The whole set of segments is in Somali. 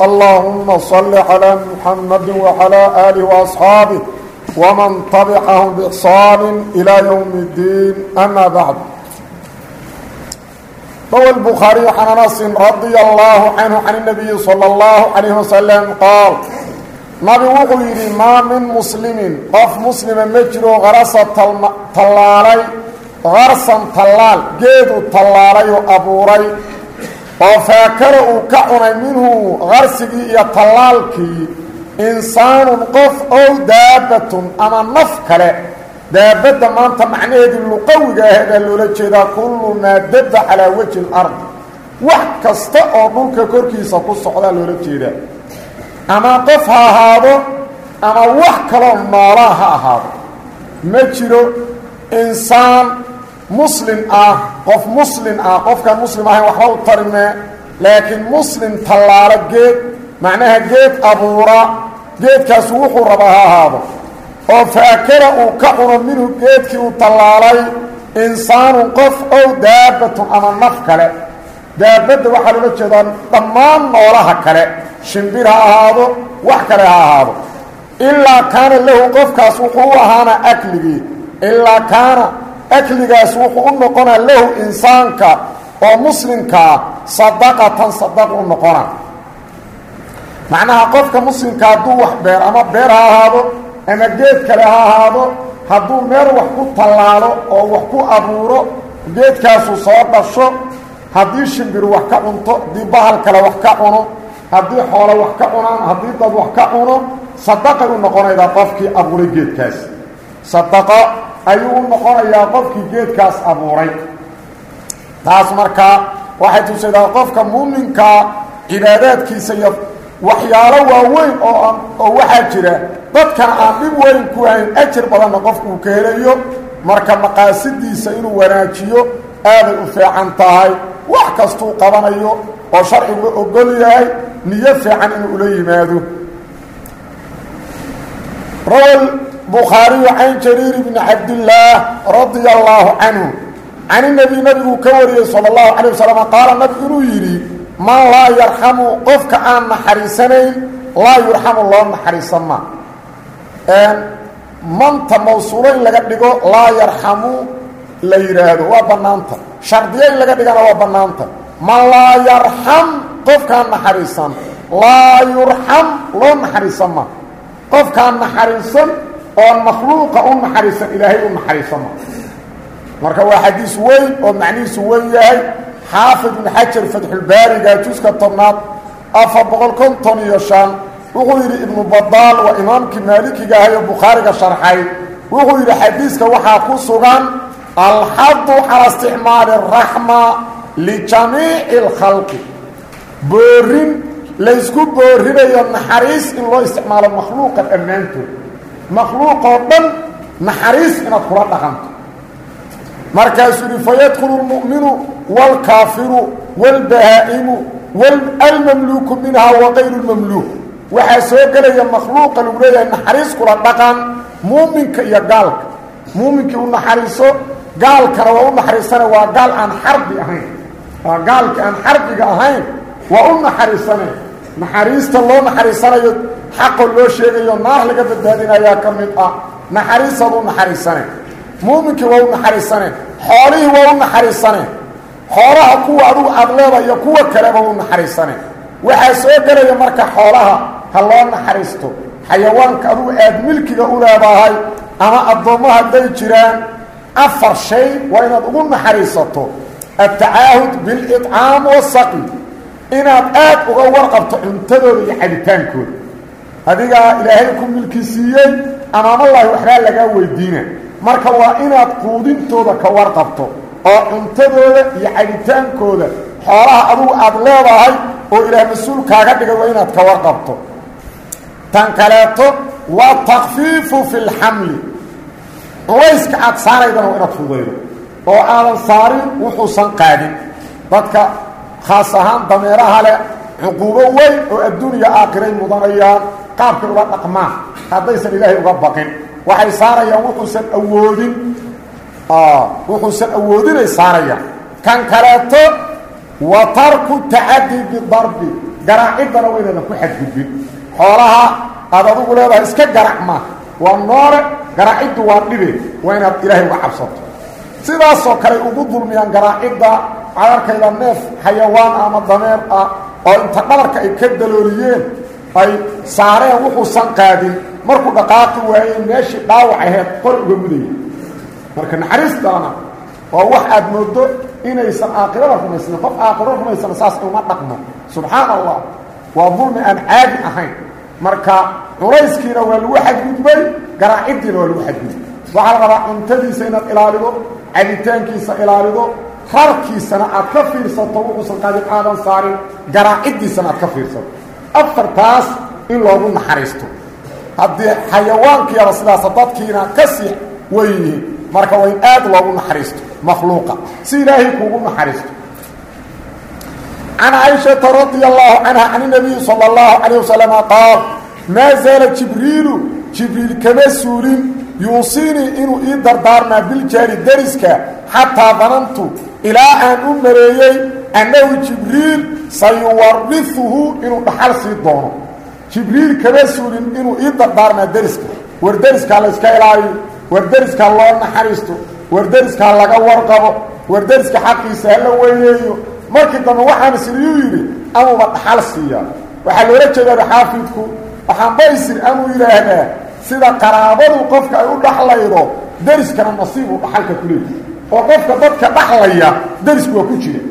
اللهم صل على محمد وعلى آله وأصحابه ومن طبعهم بإحصان إلى يوم الدين أما بعد روى البخاري عن أنس رضي الله عنه عن النبي صلى الله عليه وسلم قال نبي وغيري ما من مسلم قف مسلم مجرو غرسة تلالي غرسا تلال جيد تلالي أبوري oo faakara uu ka cunay minhu qarsigii iyo tallaalkii insaanun qof ow daabatun ama naf kale. Daabadda maanta macnaheedii luqawiga aheedaa loola jeedaa kullu maa dabba calaa wejhi lardi wax kasta oo dhulka korkiisa ku socdaa loola jeedaa. Ama qof ha ahaado ama wax kaloo noolaa ha ahaado. Ma jiro insaan muslim ah qof muslim ah qofkaan muslim ahayn waxba u tarimee laakiin muslim tallaalo geed macnaha geed abuura geedkaasu wuxuu rabaa ha ahaado. Oo faakara uu ka cuno minhu geedkii uu tallaalay insaanun qof ow daabatun ama naf kale. Daabadda waxaa loola jeedaa dhammaan noolaha kale. Shimbir ha ahaado wax kale ha ahaado. Ilaa kaana lahu qofkaas wuxuu u akligii. Ilaa kaana akligaas wuxuu u noqonaa lahu insaanka oo muslimkaa sadaqatan sadaq u noqona. Macnaha qofka muslimka hadduu wax beer ama beer ha ahaado ama geed kale ha ahaado hadduu meel wax ku tallaalo oo wax ku abuuro geedkaasu soo dhasho haddii shimbir wax ka cunto haddii bahal kale wax ka cuno haddii xoolo wax ka cunaan haddii dad wax ka cuno sadaqay u noqonaydaa qofkii abuuray geedkaas. Sadaqo ayuu u noqonayaa qofkii geedkaas abuuray. Taas markaa waxay tusadaa qofka muuminkaa cibaadaadkiisa iyo waxyaalo waaweyn oo oo waxaa jira dadkan aan dhib weyn ku hayn ajar badanna qofku ka helayo. Marka maqaasidiisa inuu wanaajiyo aaday u fiican tahay wax kastuu qabanayo oo sharcigu ogol yahay niyo fiican inuu ula yimaado bukhaariyu can jariir bni cabdillaah radia allaahu canhu can inabiy nabiguu ka wariyey sala allahu calay wasalam qaala nabigu inuu yidhi man laa yarxamu qofka aan naxariisanayn laa yurxamu loo naxariisan ma manta mawsuulo in laga dhigo laa yarxamu la yidhaahdo. Waa bannaanta. Shardiyo in laga dhigana waa bannaanta. Man laa yarxam qofkaan naxariisan. Laa yurxam loo naxariisan ma. Qofkaan naxariisan oon makhluuqa u naxariisan ilaahay u naxariisama marka waa xadiis weyn oo macnihiisu weyn yahay. Xaafid ibn xajar fatxulbaariga juska tobnaad afar boqol konton iyo shan wuxuu yidhi ibnu badaal waa imaamkii maalikiga ahay oo bukhaariga sharxay. Wuxuu yidhi xadiiska waxaa ku sugan alxadu cala isticmaali araxma lijamiici اlkhalqi boorin laysku boorinayo naxariis in loo isticmaalo makhluuqa dhammaantood makhluuqoo dhan naxariis inaad kula dhaqanto markaasuu yihi fayadkulu lmu'minu wاlkaafiru wاlbahaa'imu almamluuku minha waqayru lmamluuk waxaa soo gelaya makhluuqa lagu leeyahay naxariis kula dhaqan muuminka iyo gaalka muuminkii u naxariiso gaalkana waa u naxariisana waa gaal aan xarbi ahayn waa gaalki aan xarbiga ahayn waa u naxariisane naxariista loo naxariisanayo xaqo loo sheegayo naar laga badbaadinayaa ka mid ah. Naxariisaad u naxariisane muuminkii waa u naxariisane xoolihii waa u naxariisane xoolaha kuwa adugu aada leeda iyo kuwa kaleba u naxariisane. Waxaa soo gelaya marka xoolaha ha loo naxariisto xayawaanka adugu aad milkiga u leedahay ama addoommo hadday jiraan afar shay waa inaad ugu naxariisato. Altacaahud biliccaam wasaqi inaad aad uga warqabto cuntadooda iyo cabitaankooda adigaa ilaahay ku milki siiyey amaamallaahi waxbaa lagaa weydiina. Marka waa inaad quudintooda ka warqabto oo cuntadooda iyo cabitaankooda xoolaha adugu aad leedahay oo ilaah mas'uul kaaga dhigay waa inaad ka warqabto. Tan kaleeto waa takfiifu fi lxamli culayska aad saaraydana waa inaad fudaydo. Oo aadan saarin wuxuusan qaadin. Dadka khaas ahaan dameeraha leh cuquubo weyn oo adduuniya aakhiray mudanayaan qaabkay uga dhaqmaan haddaysan ilaahay uga baqin waxay saarayaan wuxuusan awoodin wuxuusan awoodinay saarayaan kan kaleeto wa tarku tacadi bidarbi garaaciddana waa inaadan ku xadgudbin xoolaha aad adugu leedahay iska garac ma waa noole waa dhibe waa inaad ilaahay uga cabsato sidaasoo kale ugu dulmiyaan garaacidda arkayda neef xayawaan ama dameer ah oo inta dhabarka ay ka dalooliyeen ay saareen wuxuusan qaadin. Markuu dhaqaaqi waayey meeshii dhaawac aheyd qor uga mudaya marka naxariistaana waa wax aad moodo inaysan aakirada rumaysna qof aakiro rumaysana saas uma dhaqmo. Subxaan allah waa dulmi aan caadi ahayn. Marka culayskiina waa lagu xadgudbay garaaciddiina waa lagu xadgudbay. Waxaa la rabaa cuntadiisa inaad ilaalido cabitaankiisa ilaalido rarkiisana aad ka fiirsato wuxuusan qaadin aadan saarin garaaciddiisana aad ka fiirsato afartaas in loogu naxariisto. Haddii xayawaankiiaba sidaasa dadkiina ka sii weyihiin marka waa in aad loogu naxariisto makhluuqa. Si ilaahay kuugu naxariisto. Can caaishata radia allahu canha can inabiyi sala allahu qaal maa zaala jibriilu jibriil kama suulin yuusinii inuu ii dardaarmaa biljaari dariska xataa danantu ilaa aan u mareeyey annahu jibriil sayuwarihuhu inuu dhaxal sii doono. Jibriil kama suulin inuu ii dardaarmaa deriska. War deriskaa layska ilaaliyo war deriskaa loo naxariisto war deriskaa laga warqabo war deriska xaqiisa hala weyneeyo markii dambe waxaan isiriyuu yidhi amuuba dhaxal siiya. Waxaa loola jeedaa xaafidku waxaan baysir amuu yidhaahdaa sida qaraabadu qofka ay u dhaxlaydo deriskana nasiib uu dhaxalka ku oo qofka dadka dhaxlaya derisku waa ku jira.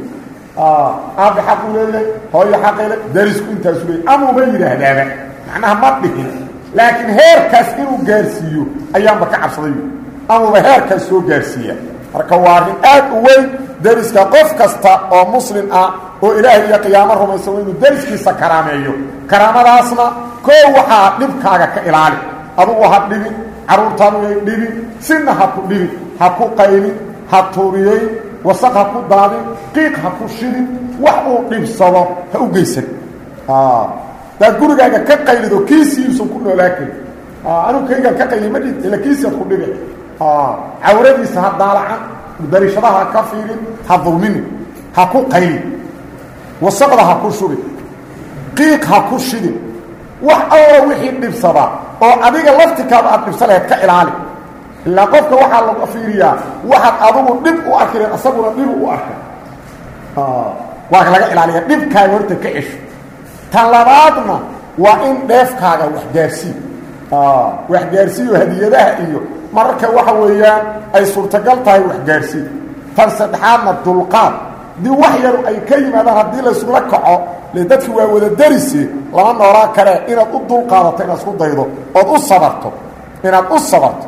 Aabi xaqu leeyahay hooyo xaqile derisku intaasu leeyay amuuba yidhaahdaaba macnaha ma dhihin laakiin heerkaas inuu gaarsiiyo ayaanba ka cabsaday. Amuuba heerkaas soo gaarsiiya. Marka waa arrin aad u weyn deriska qof kasta oo muslim ah oo ilaahay iyo qiyaamo rumaysan waa inuu deriskiisa karaameeyo karaamadaasna koo waxaa dhibkaaga ka ilaali. Adugu ha dhibin carruurtaanu dhibin sinna ha ku dhibin ha ku qaylin ha tuuriyeyn wasaq ha ku daadin qiiq ha ku shidin wax uu dhibsado ha u geysan. Daad gurigaaga ka qaylido kiisiiusan ku noolaa karin anugu kaygaan ka qayli ma dhid ila kiisiad ku dhibi. Cawradiisa ha daalacan darishadaha ha ka fiirin ha dulminin ha ku qaylin wasaqda ha ku shubin qiiq ha ku shidin wax alla wixii dhibsadaa oo adiga laftikaada aad dhibsa lahayd ka ilaali ilaa qofka waxaa lagu fiiriyaa waxaad adugu dhib u arkireen isaguna dhib u arkay waa laga ilaaliya dhibkaaga horta ka cesho. Tan labaadna waa in dheefkaaga waxgaarsii waxgaarsiiyo hadiyadaha iyo mararka waxa weeyaan ay suurtagal tahay waxgaarsii tan saddexaadna dulqaad. Dii wax yaru ay ka yimaadaan haddii laysula kaco le dadki waa wada darise lama noolaa kale inaad u dulqaadato inaad isku daydo ood u sabarto inaad u sabarto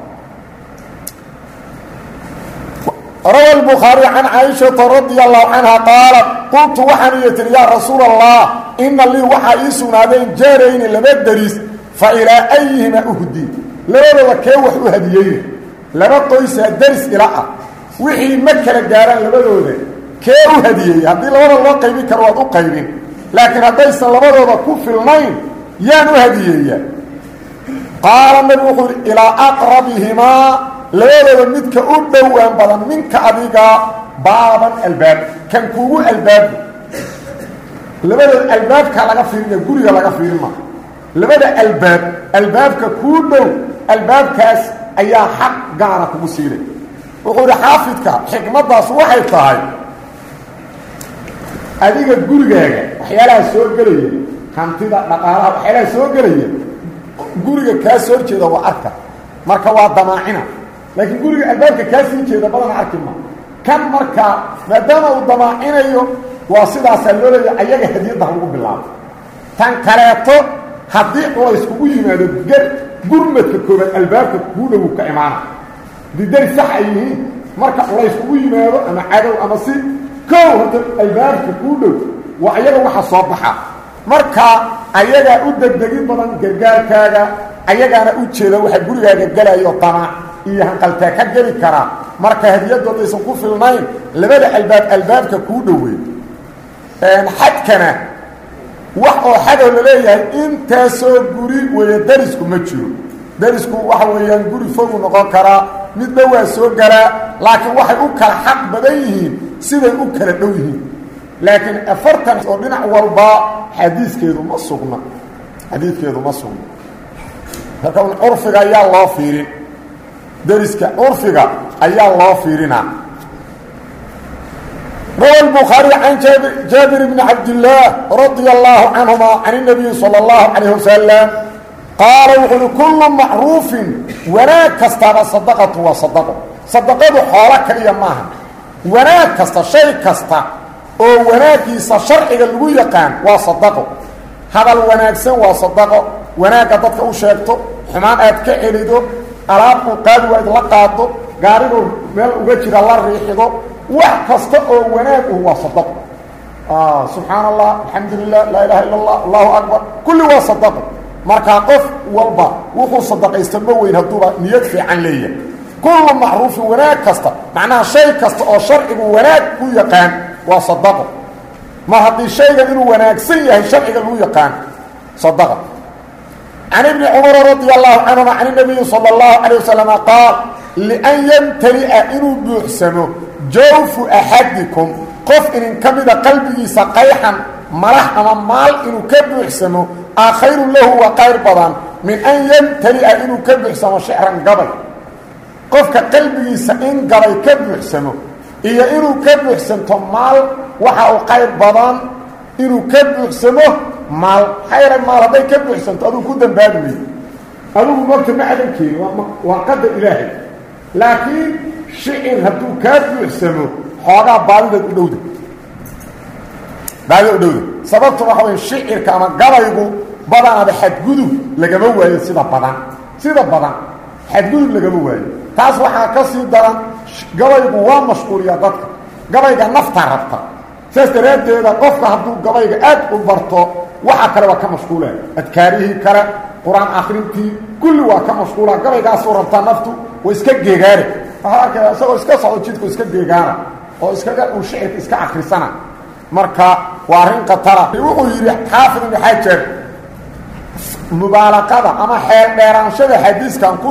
rawa الbukhaari can caaishata radia allahu canha qaalat qultu waxaan iyo tihi yaa rasuul allah ina lii waxaa ii sugnaadeen jaarayni laba dariis fa ilaa ayihima uhdi labadooda kee wax u hadiyeyna laba qoysaa daris ila ah wixii ma kala gaaraan labadooda kee u hadiyeeyey haddii labada loo qaybin karo waad u qaybin laakiin haddaysan labadooda ku filnayn yaan u hadiyeeyaa qaala nabigu wuxuu labadooda midka u dhowaan badan minka adiga baaban albaab. Kan kuugu albaabi labadooda albaabka laga fiirina guriga laga fiirin maa labada albaab albaabka kuu dhow albaabkaas ayaa xaq gaara kugu siinay wuxuu idhi xaafidka xikmaddaas waxay tahay. Adiga gurigaaga waxyaalaha soo gelaya hantida dhaqaalaha waxyaalaha soo gelaya guriga kaa soo jeeda waa arka. Marka waa damaacina laakiin guriga albaabka kaa sii jeeda badana arki ma. Kan markaa maadaama uu damaacinayo waa sidaasaa loo leeya ayaga hadiyadda ha lagu bilaabo. Tan kaleeto haddii culays kugu yimaado gar gurmadka koobaad albaabka kuu dhowu ka imaana. Haddii dari sax ay yihiin marka culays kugu yimaado ama cadow ama si kow hadda albaabka kuu dhow waa ayaga waxa soo baxa. Marka ayagaa u degdegin badan gargaarkaaga ayagaana u jeeda waxa gurigaaga gelayo damac iyo hanqaltaa ka geli karaa marka hadiyaddu haddaysan ku filnayn labada albaab albaabka kuu dhoweey xadkana wax oo xadoo la leeyahay intaasoo guri weeye darisku ma jiro. Darisku waxa weeyaan guri fogu noqon karaa midba waa soo galaa laakiin waxay u kala xaq badan yihiin siday u kala dhow yihiin. Laakiin afartan oo dhinac walba xadiiskeedu ma sugna. Xadiidkeedu ma sugna. Marka un curfiga ayaa loo fiirin deriska curfiga ayaa loo fiirinaa روى البخاري عن جابر, جابر بن عبد الله رضي الله عنهما عن النبي صلى الله عليه وسلم قال وحل كل معروف wanaag kastaaba صدقة waa صدقo صدقadu xoolo kaliya maaha wanaag kasta shay kasta oo wanaagiisa sharciga lagu yaqaan waa صدقo hadal wanaagsan waa صدقo wanaagga dadka u sheegto xumaan aad ka celido alaab uu qaadi waad la qaado gaarigu meel uga jira la riixido wax kasta oo wanaag uh waa sadaqo subxaan allah alxamdu lilah ilaha illa allah allahu akbar. Kulli waa sadaqo markaa qof walba wuxuu sadaqaysta ma weyn hadduuba niyad fiican leeyahay. Kullu macruufin wanaag kasta macnaha shay kasta oo sharcigu wanaag ku yaqaan waa mar haddii shaygan inuu wanaagsan yahay sharciga lagu yaqaan sadaqa can ibni cumara radia allahu canhuma can inabiyi sala allahu calay wasalama qaal lian yamtali'a inuu buuxsamo jawfu axadikum qof inin ka mida qalbigiisa qayxan malax ama maal inuu ka buuxsamo aa khayrun lahu waa qayr badan min an yamtali'a inuu ka buuxsamo shicran gabay qofka qalbigiisa in gabay ka buuxsamo iyo inuu ka buuxsanto maal waxa uu qayr badan inuu ka buuxsamo maal xayra maal hadday ka buuxsanto aduu ku dambaabi mayo adugu mogta ma adankeeni waa qadar ilaahay. Laakiin shicir hadduu kaa buuxsamo xoogaa baadideed u dhowda. Baadida u dhowda. Sababtuna waxa way shicirka ama gabaygu badanaba xadgudub lagama waayo sida badan sida badan. Xadgudub lagama waayo. Taas waxaa ka sii daran gabaygu waa mashquuliya dadka. Gabayga nafta rabta saas daraaddeeda qofka hadduu gabayga aad u barto waxaa kale waa ka mashquulaya. Adkaarihii kale qur'aan akrintii kulli waa ka mashquula gabaygaasuu rabtaa naftu way iska geegaari waxaa arkaya isagoo iska socdo jidku iska geegaana oo iskaga uu shicirka iska akrisana marka waa arrin khatara. Wuxuu yidhi xaafid ibnu xajar mubaalaqada ama xeel dheeraanshada xadiiskan ku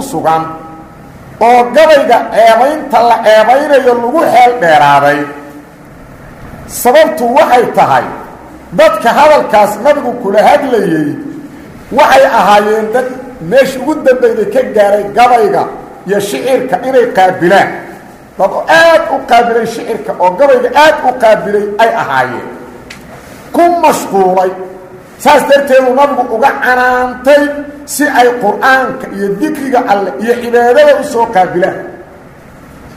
sababtu waxay tahay dadka hadalkaas nabigu kula hadlayey waxay ahaayeen dad meesha ugu dambayday ka gaaray gabayga iyo shicirka inay qaabilaan. Dad oo aad u qaabilay shicirka oo gabayga aad u qaabilay ay ahaayeen. Ku mashquulay. Saas darteedu nabigu uga canaantay si ay qur'aanka iyo dikriga alleh iyo cibaadada u soo qaabilaan.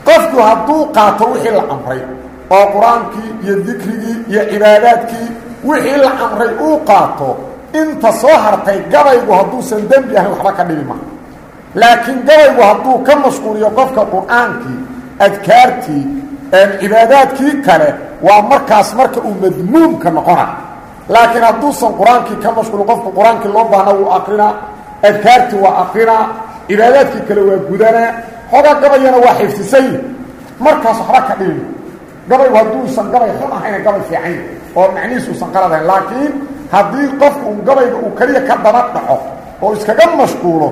Qofku hadduu qaato wixii la amray oo qur'aankii iyo dikrigii iyo cibaadaadkii wixii la amray uu qaato inta soo hartay gabaygu hadduusan dembi ahayn waxba ka dhibi maha laakiin gabaygu hadduu ka mashquuliyo qofka qur'aankii adkaartii cibaadaadkii kale waa markaas marka uu madmuumka noqona. Laakiin hadduusan qur'aankii ka mashquulin qofku qur'aankii loo baahna wuu akrinaa adkaartii waa akrinaa cibaadaadkii kale waa gudanaa xoogaa gabayana waa xifdisay markaas waxba ka dhibima gabaygu hadduusan gabay xun ahayna gabay fiican oo macnihiis uusan qaladahayn laakiin haddii qofku uu gabayga uu keliya ka daba dhaco oo iskaga mashquulo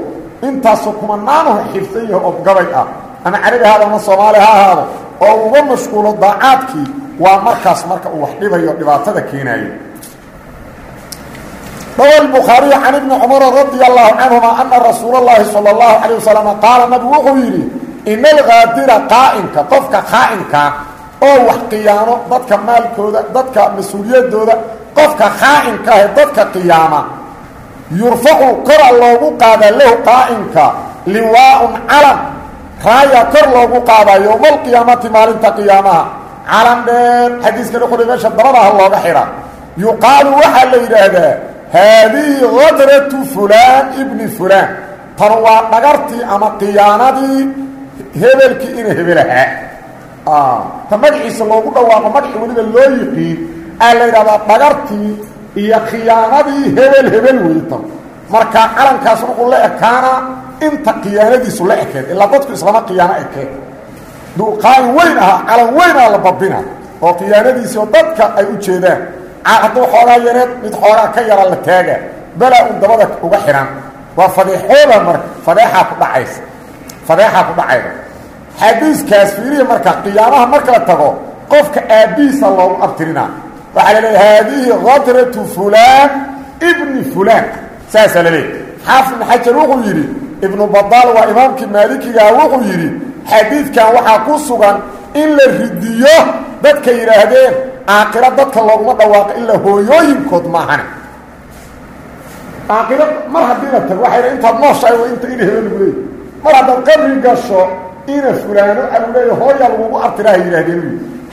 intaasoo kumanaanaho xifsan yahay oo gabay ah ama carabi ahaado ama soomaali ha ahaado oo uga mashquulo daacaadkii waa markaas marka uu wax dhibayo dhibaatada keenaayo روى البخاري عن ابن عمر رضي الله عنهما أن رسول الله صلى الله عليه وسلم قال نبي وحيري إن الغادر قائنك طفك خائنك oo wax qiyaamo dadka maalkooda dadka mas'uuliyadooda qofka khaa'inka ah dadka qiyaama. Yurfacu kora loogu qaadaa lahu qaa'inka. Liwaaun calan raaya kor loogu qaadaa yowma alqiyaamati maalinta qiyaamaha. Calan dheer xadiiska dhuquri meesha dabadaha looga xidha. Yuqaalu waxaa la yidhaahdaa haadihi hadratu fulaan ibni fulaan. Tan waa dhagartii ama khiyaanadii hebelkii ina hebelahaa ta magaciisa loogu dhawaaqo magacii weliba loo yiqiin aa la yidhahdaa dhagartii iyo khiyaanadii hebel hebel weytan marka calankaas wuxuu la ekaanaa inta khiyaanadiisu la ekeed ilaa dadku islama khiyaano ekeen. Duqaayin weyn ahaa calan weyn aha la babina oo khiyaanadiisii oo dadka ay u jeedaan. Hadduu xoogaa yareed mid xoogaa ka yara la taaga balaa un dabada uga xihan waa fadeexooda marka fadeexaa ku dhacaysa. Fadeexaa ku dhacayda xadiiskaas fiiriya marka qiyaamaha marka la tago qofka aabbihiisa loogu abtirinaa waxaa la leeya haadihi kadratu fulaan ibni fulaan. Saasaa la leeya xaafid ibn xajar wuxuu yidhi ibnu badaal waa imaamkii maalikigaa wuxuu yidhi xadiidkan waxaa ku sugan in la ridiyo dadka yidhaahdeen aakiro dadka looguma dhawaaqo ilaa hooyooyinkood maahane aakiro mar haddii la tago waxay mar haddaad qabri gasho ina fulaano alu leeya hooyaa lagugu abtiraha yidhahdeen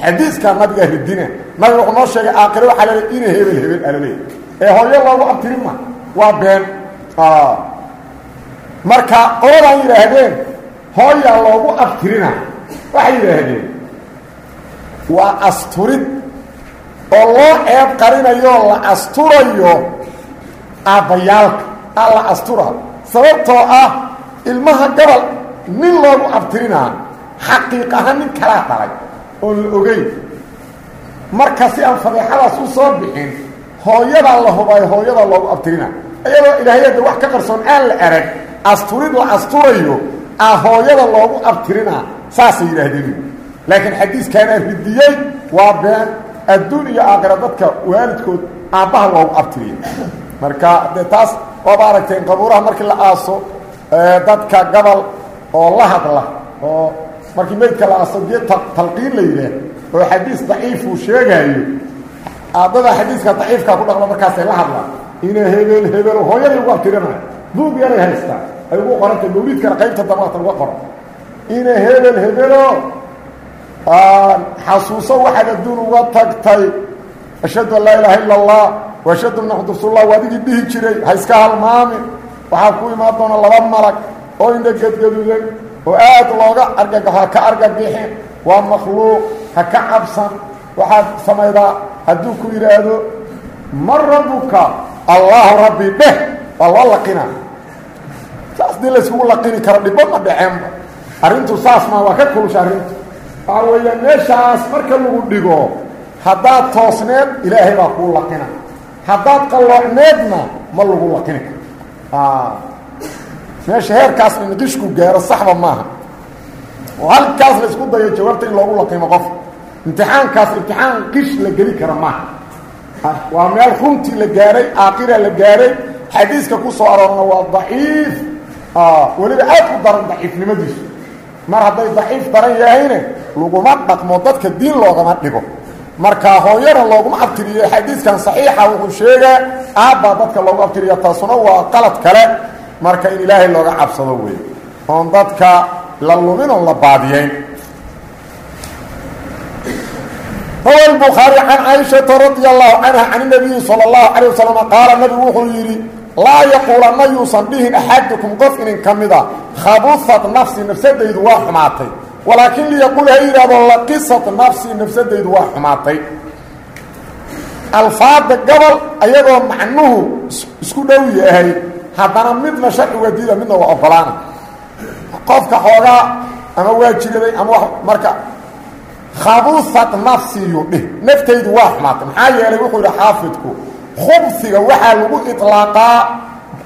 xadiiskaa nabigaa ridina nabiga wuxuu noo sheegay aakiro waxaa laleey ina hebel hebel ala leey ee hooyo loogu abtirin ma waa been marka qoladaan yidhaahdeen hooyaa loogu abtirina waxay yidhaahdeen waa asturid oo loo ceeb qarinayo la asturayo aabbayaalka a la astura sababtoo ah ilmaha nin loogu abtirinaa xaqiiq ahaan nin kalaa dhalay oon la ogeyn marka si aan fadeexadaas u soo bixin hooyadaa la hubaayo hooyadaa loogu abtirina. Iyadoo ilaahayada wax ka qarsoon aan la arag asturid la asturayo a hooyada loogu abtirinaa saasay yidhaahdeen. Laakiin xadiiskaanaa ridiyey waa been adduun iyo aakhira dadka waalidkood aabbaha loogu abtiriya marka dee taas waaba aragteen qabuuraha markii la aaso dadka gabal oo la hadla oo markii meydka la dee talqiin la yidhaah oo xadiis daciifuu sheegaayo aabada xadiiska daciifkaa ku dhaqlo markaasay la hadlaan. Ina hebel hebel hooyaday ugu abtirinaya buug yaray haystaa ay ugu qorantay mawliidkana qaybta damata uga qoran. Ina hebel hebelo xasuuso waxaad adduun uga tagtay ashhadu an laa ilaaha ila allah wa ashhadu anna maxamad rasuullah waa adigii dhihi jiray ha iska halmaami. Waxaa ku imaan doona laba malag oo indha gadgadudan oo aad looga argagaxo ha ka argagixin waa makhluuq ha ka cabsan. Waxaad samaydaa hadduu ku yidhaahdo man rabbuka allaahu rabbi dheh. Waa loo laqina. Saas dii layskugu laqini karo dhibbo ma dhaceenba arrintu saas maa waa ka kulusha arrintu. Waxaa weeya meeshaas marka lagu dhigo haddaad toosneed ilaahay baa kuu laqina. Haddaad qalloocneedna ma lagu laqini karo meesha heerkaas inqishku gaaro saxba maaha. Oo halkaas la isku dayo jawaabta in loogu laqimo qof. Imtixaankaas imtixaan qish la geli kara maaha. Waa meel runtii la gaaray aakira la gaaray. Xadiiska ku soo aroorna waa daciif. Weliba aad u daran daciifnimadiisu. Mar hadday daciif daran yahayne laguma dhaqmo dadka diin loogama dhigo. Marka hooyana looguma abtiriyo xadiiskan saxiixa wuxuu sheegaa aabbaa dadka loogu abtiriya taasuna waa qalad kale marka in ilaahay looga cabsado wey oon dadka la lumin oon la baadiyeyn rawa الbukhaarي can caaishaةa radي الlahu canha can الnabiyi salى الlahu عalيه waslm qaala nabigu wuxuu yidhi laa yaquulanna yuusan dhihin axadukum qof inin ka mida khabusat nafsi nafsadaydu waa xumaatay walaakin liyaquul ha yidhahdo laqisat nafsi nafsadaydu waa xumaatay alfaada gobol ayagoo macnuhu isku dhow yahay haddana midna sharciga diida midna waa ogolaana. Qofka xoogaa ama waa jiraday ama wa marka khabusat nafsiyu dhih naftaydu waa xumaatay. Maxaa yeelay wuxuu yidhi xaafidku khubsiga waxaa lagu iطlaaqaa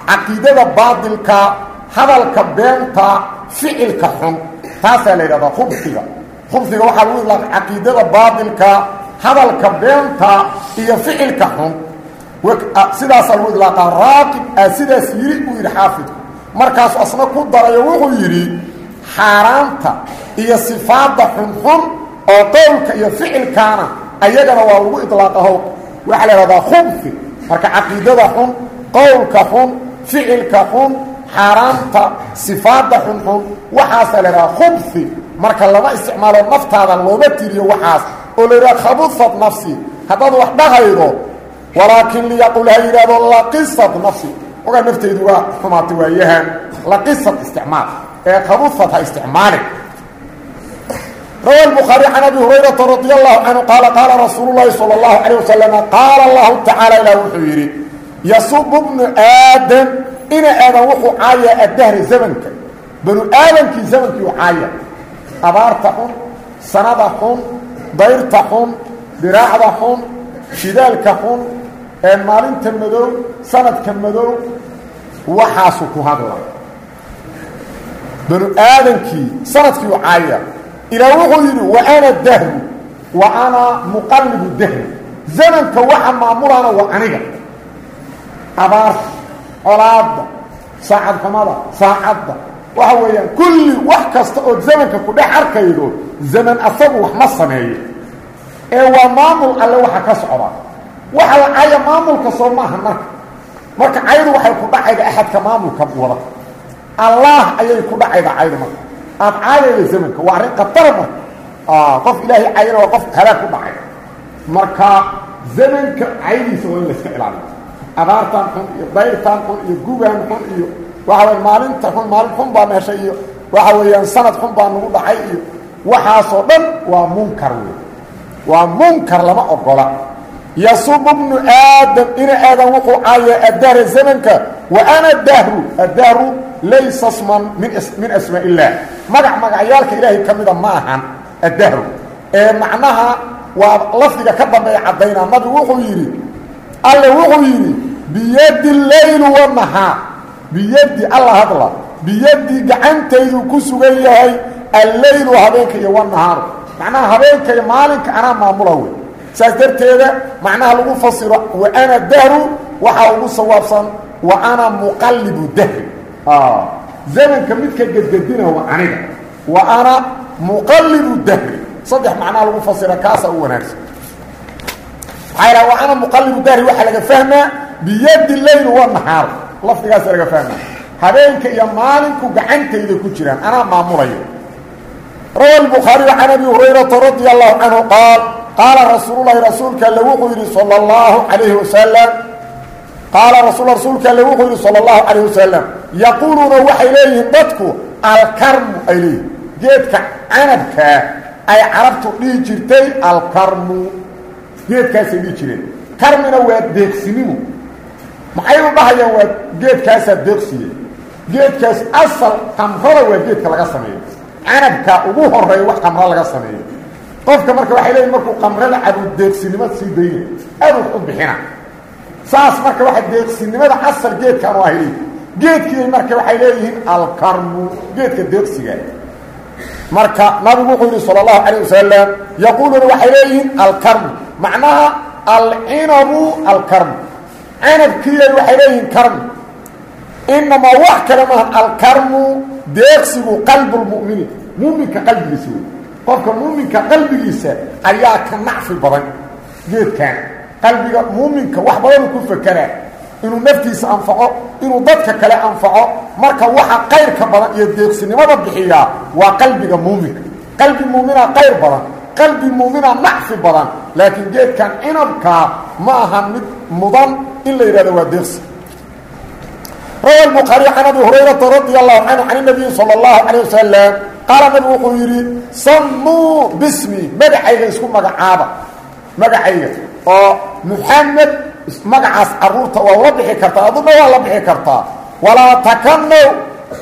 caqiidada baadilka hadalka beenta ficilka xun. Taasaa la yidhahdaa khubsiga. Khubsiga waxaa lagu iطlaaqa caqiidada baadilka hadalka beenta iyo ficilka xun sidaasaa lagu iطlaaqaa raaqib aa sidaas yidhi uu yidhi xaafidku markaasu asna ku darayo wuxuu yidhi xaaraanta iyo sifaadda xunxun oo qowlka iyo ficilkaana ayagana waa lagu iطlaaqaho waxaa la ihahdaa khubsi marka caqiidada xun qowlka xun ficilka xun xaaraanta sifaadda xunxun waxaasaa la idhahaa khubsi marka lama isticmaalo naftaada looma tiriyo waxaas. Oo la yidhaha khabusad nafsi. Haddaad wax dhahaydo walaakin liyaqul ha yidhahdo laqisat nafsi. Ogaa naftaydu uga xumaata waayahan laqisat isticmaal. Ee khabufat ha isticmaalin rawa lbukhaari can abi hurayrata radi allahu canhu qaala qaala rasuulu llaahi sala allahu calayh wasalam qaala allahu tacaala ilaah wuxuu yidhi yasubu bnu aadam ina aadan wuxuu caayaa addahra zamanka. Banu aadamkii zamankiiu caaya abaarta xun sanada xun dayrta xun diraacda xun shidaalka xun ee maalinta madow sanadka madow waxaasu ku hadla. Banu aadamkii sannadkii u caaya ilaa wuxuu yidhi wa ana dahru wa ana muqallibu dahri. Zamanka waxa maamulana waa aniga. Abaarta colaadda saacad xumada saacadda. Waxa weeyaan kulli wax kasta ood zamanka ku dhex arkaydo zaman asagu wax ma sameeyo. Ee waa maamul alle waxa ka socda waxa la caya maamulka soo maaha marka. Marka caydu waxay ku dhacayda axadka maamulka wada. Allah ayay ku dhacayda caydu marka. Aad caayayda zamanka waa arrin khatar marka. Qof ilaahay cayana waa qof halaag ku dhacay. Marka zamanka caydiisa waa in la iska ilaaliyo. Abaartan xun iyo dayrtan xun iyo gugaan xun iyo waxa way maalinta xun maalin xun baa meeshay iyo waxa weeyaan sanad xun baa nagu dhacay iyo waxaasoo dhan waa munkar wey waa munkar lama ogola yasubu bnu aadam ina aadan wuxuu caaya addahra zamanka wa ana dahru addahru laysa sman min asmaa illaah magac magacyaalka ilaahay ka mida ma ahan addahru. Ee macnaha waa lafdiga ka dambeeya caddaynaa. Nabigu wuxuu yidhi alle wuxuu yidhi biyadi leylu wanahaar biyadi alla hadla biyadi gacantaydu ku sugan yahay alleylu habeenka iyo wanahaaru macnaha habeenka iyo maalinka anaa saas darteeda macnaha lagu fasiro wa ana dahru? Waxaa ugu sawaabsan wa ana muqallibu dahri zamanka midka gedgedina waa aniga. Wa ana muqallibu dahri saddex macnaha lagu fasira kaasaa u wanaagsan. Maxaa wa ana muqallibu dahri waxaa laga fahmaa biyadi leyl wanahaar lafdigaasa laga fahmaa. Habeenka iyo maalinku gacantayda ku jiraan anaa maamulayo. Rawa الbukhaariyu can abi hurayrata radi allahu canhu qaal qaala rasuululahi rasuulka alle wuxuu yidhi sala allahu calayhi wasalam qaala rasul rasuulka alle wuxuu yidhi sala allahu calayhi wasalam yaquuluuna waxay leeyihiin dadku alkarmu ay leeyihiin geedka canabkaa ay carabtu dhihi jirtay alkarmu geedkaasay dhihi jireen karmina waa deeqsinimu maxay u dhahayaan waa geedkaasaa deeqsiye geedkaas asal kamrada waa geedka laga sameeyo canabkaa ugu horreeya wax kamra laga sameeyo qofka marka waxay leeyiin markuu qamrada cabudeeqsinimada sii dayna adug u bixina. Saas marka waxa deeqsinimada asal geedkan u ahli geedkii marka waxay leeyihiin alkarmu geedka deeqsiga. Marka nabigu wuxuu yidhi sala allahu calayh wasalam yaquuluuna waxay leeyihiin alkarmu macnaha alcinabu alkarmu. Cinabkiiyay waxay leeyihiin karmu. Inamaa wax kale maahan alkarmu deeqsigu qalbulmuminiin muminka qalbigiisa wey qofka muuminka qalbigiisa ayaa ka nacfi badan geedkan. Qalbiga muuminka wax badanu ku fakeraa inuu naftiisa anfaco inuu dadka kale anfaco marka waxa qayrka badan iyo deeqsinimada bixiyaa waa qalbiga muuminka. Qalbi muuminaa qayr badan qalbi muuminaa nacfi badan laakiin geedkan cinabkaa ma aha mid mudan in la yidhahdo waa deeqsi. Rawa buaari can abi hurayrata radi allahu canhu can nabiyi sal اllahu calay wasalam qaala nabigu wuxuu yidhi samuu bismi magacayga isku magacaaba magacayga oo muxamed magacaas carruurta waa la bixi kartaa aduna waa la bixi kartaa. Walaa takanow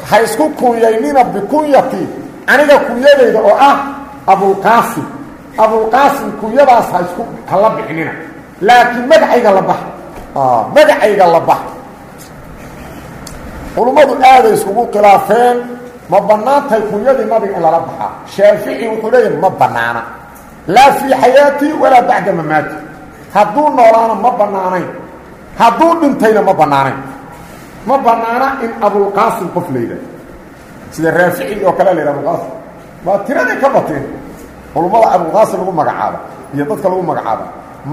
ha isku kunyaynina bikunyati aniga kunyadayda oo ah abulqaasim abulqaasim kunyadaas ha isku hala bixinina. Laakiin magacayga la bax. Magacayga la bax. Culummadu aaday iskugu khilaafeen ma bannaan tahay kunyadii nabiga in lala baxaa shaafici wuxuu leeyahay ma bannaana. Laa fii xayaati walaa bacda mamaati. Hadduu noolaana ma bannaanayn. Hadduu dhintayna ma bannaanayn. Ma bannaana in abulqaasim qof la yidhahdo sida raafici oo kale la yidhah abulqaasim waa tiraday ka bateen culummada abulqaasim lagu magacaaba iyo dadka lagu magacaaba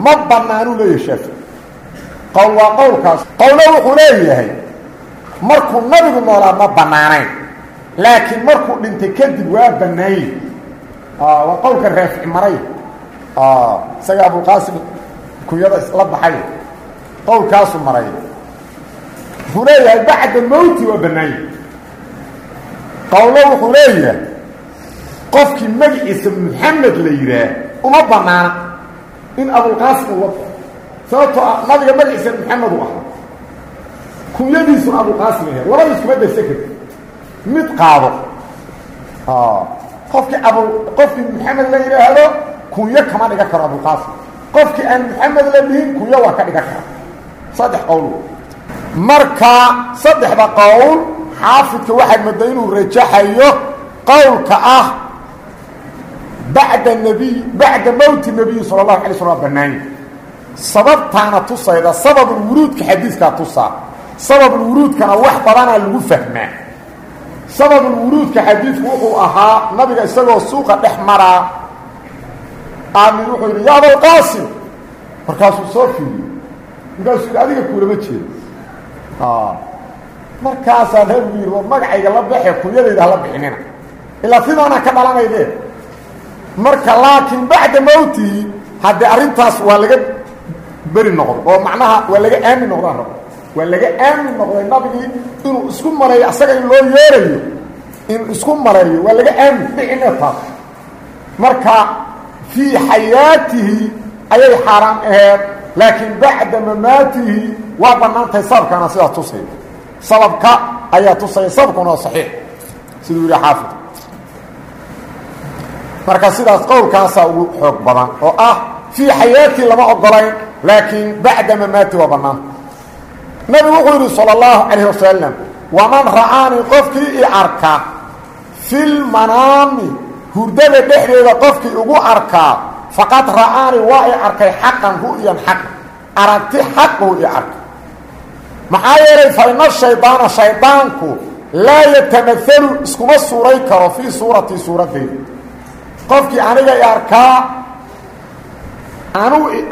ma bannaanuu leeyahay shaafici. Qowl waa qowlkaas. Qowlo wuxuu leeyahay markuu nabigu noolaa ma bannaanayn laakiin markuu dhintay kadib waa bannaanye waa qowlka raafici maray. Isaga abulqaasim kunyada isla baxay. Qowlkaasu maray. Wuxuu leeyahay bacda mowti waa bannaanye qowlo wuxuu leeyahay qofkii magaciisa maxamed la yidhaah uma banaana in abulqaasim uu wado. Sababtoo ah nabiga magaciisa maxamed u ahaa. Kunyadiisuna abulqaasim ahe labadiis kuma darsa karti mid qaado. Qofkii abu qofkii maxamed la yidhaahdo kunyo kama dhigan karo abulqaasim qofkii aan maxamed la dhihin kunyo waa ka dhigan kara saddex qowl. Marka saddexda qowl xaafidka waxaad inuu rajaxayo qowlka ah bacda nabiy bacda mowti nabiyi sala allahu alay slam waa banaanya sababtaana tusayda sababulwuruudka xadiiskaa tusaa. Sababulwuruudkana wax badanaa lagu fahmaa sababulwuruudka xadiidku wuxuu ahaa nabiga isagoo suuqa dhex maraa aamin wuxuu yidhi ya abalqaasim markaasuu soo fiiriyo. Markaasuu yidhi adiga kuulama jeedo markaasaa nabigu yidhi war magacayga la baxe kunyadayda hala bixinina. Ilaa sidaanaa ka dhalanaydee marka laakiin bacda mowtihi haddee arrintaas waa laga beri noqdo oo macnaha waa laga aamin noqdaa noqdo waa laga aamin noqday nabigii inuu isku maleeyo asaga in loo yeerayo in isku maleeyo waa aamin dhicine taas marka fii xayaatihi ayay xaaraam aheed laakiin bacda mamaatihi waa bannaantahay sababkaana sidaa tusay. Sababka ayaa tusaya sababkuna waa saxiix. Siduu marka sidaas qowlkaasaa ugu xoog badan oo ah fii xayaatii lama ogolayn laakiin bacda mamaati waa bannaanta nabigu wuxuu yidhi salى اllahu calayh wasalam waman ra'aanii qofkii i arka filmanaami hurdada dhexdeeda qofkii igu arkaa faqad ra'aanii waa i arkay xaqan ru'yan xaq aragti xaquu i arkay. Maxaa yeelay fa ina shaydaana shaydaanku iskuma suuray karo fii suuratii suuraddayda qofkii aniga i arkaa anuu i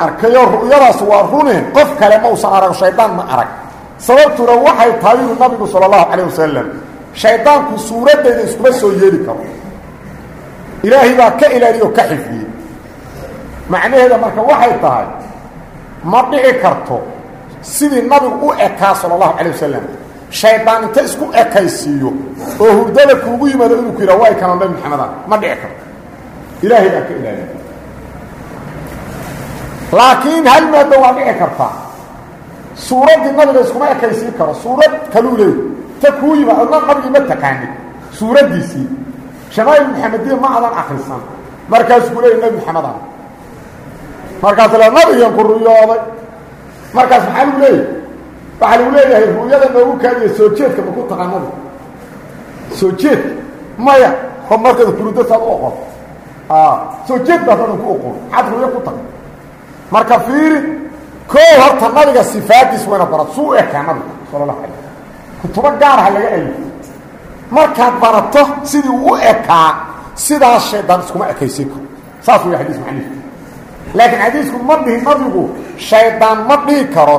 waa rune qof kale ma usan arag shaydaan ma arag sababtuna waxay tahay yuri nabigu sala allahu calayh wasalam shaydaanku suuraddayda iskuma soo yeeli karo. Ilaahay baa ka ilaaliye oo ka xifdiyey. Macnaheeda marka waxay tahay ma dhici karto sidii nabigu u ekaa sala allahu calay wasalam shaydaan inta isku ekaysiiyo oo hurdada kuugu yimaado inuu ku yidhaha way kanoo nabi maxamedan ma dhici karto. Ilaahay baa ka ilaaliye laakiin hal maaddo waa dhici kartaa suuraddii nabiga iskuma ekaysiin karo suurad kaluu leey. Ta kuu yimaad adna nabigii ma taqaanid. Suuraddiisii shamaa'il maxamediya ma adan akrisan markaasuu ku leeyay nebi maxamedan markaas le nabigan ku ruyooday markaas maxaa lagu leeyahy waxaa lagu leeyahay ru'yada noogu kaadiya soo jeedka maku taqaanada soo jeedka maya o markada kuruda saad u oqon. Soo jeed baad adan ku oqon. Maxaad ru'yo ku taqa marka fiiri koo horta nabiga sifaadiis wayna barat suu ekaa nabiga sala allahu alay kutubo gaaraha laga alifo markaad barato sidii u ekaa sidaas shaydaan iskuma ekaysin karo. Saas way xadiis macniif laakiin xadiisku ma dhihi nabigu shaydaan ma dhihi karo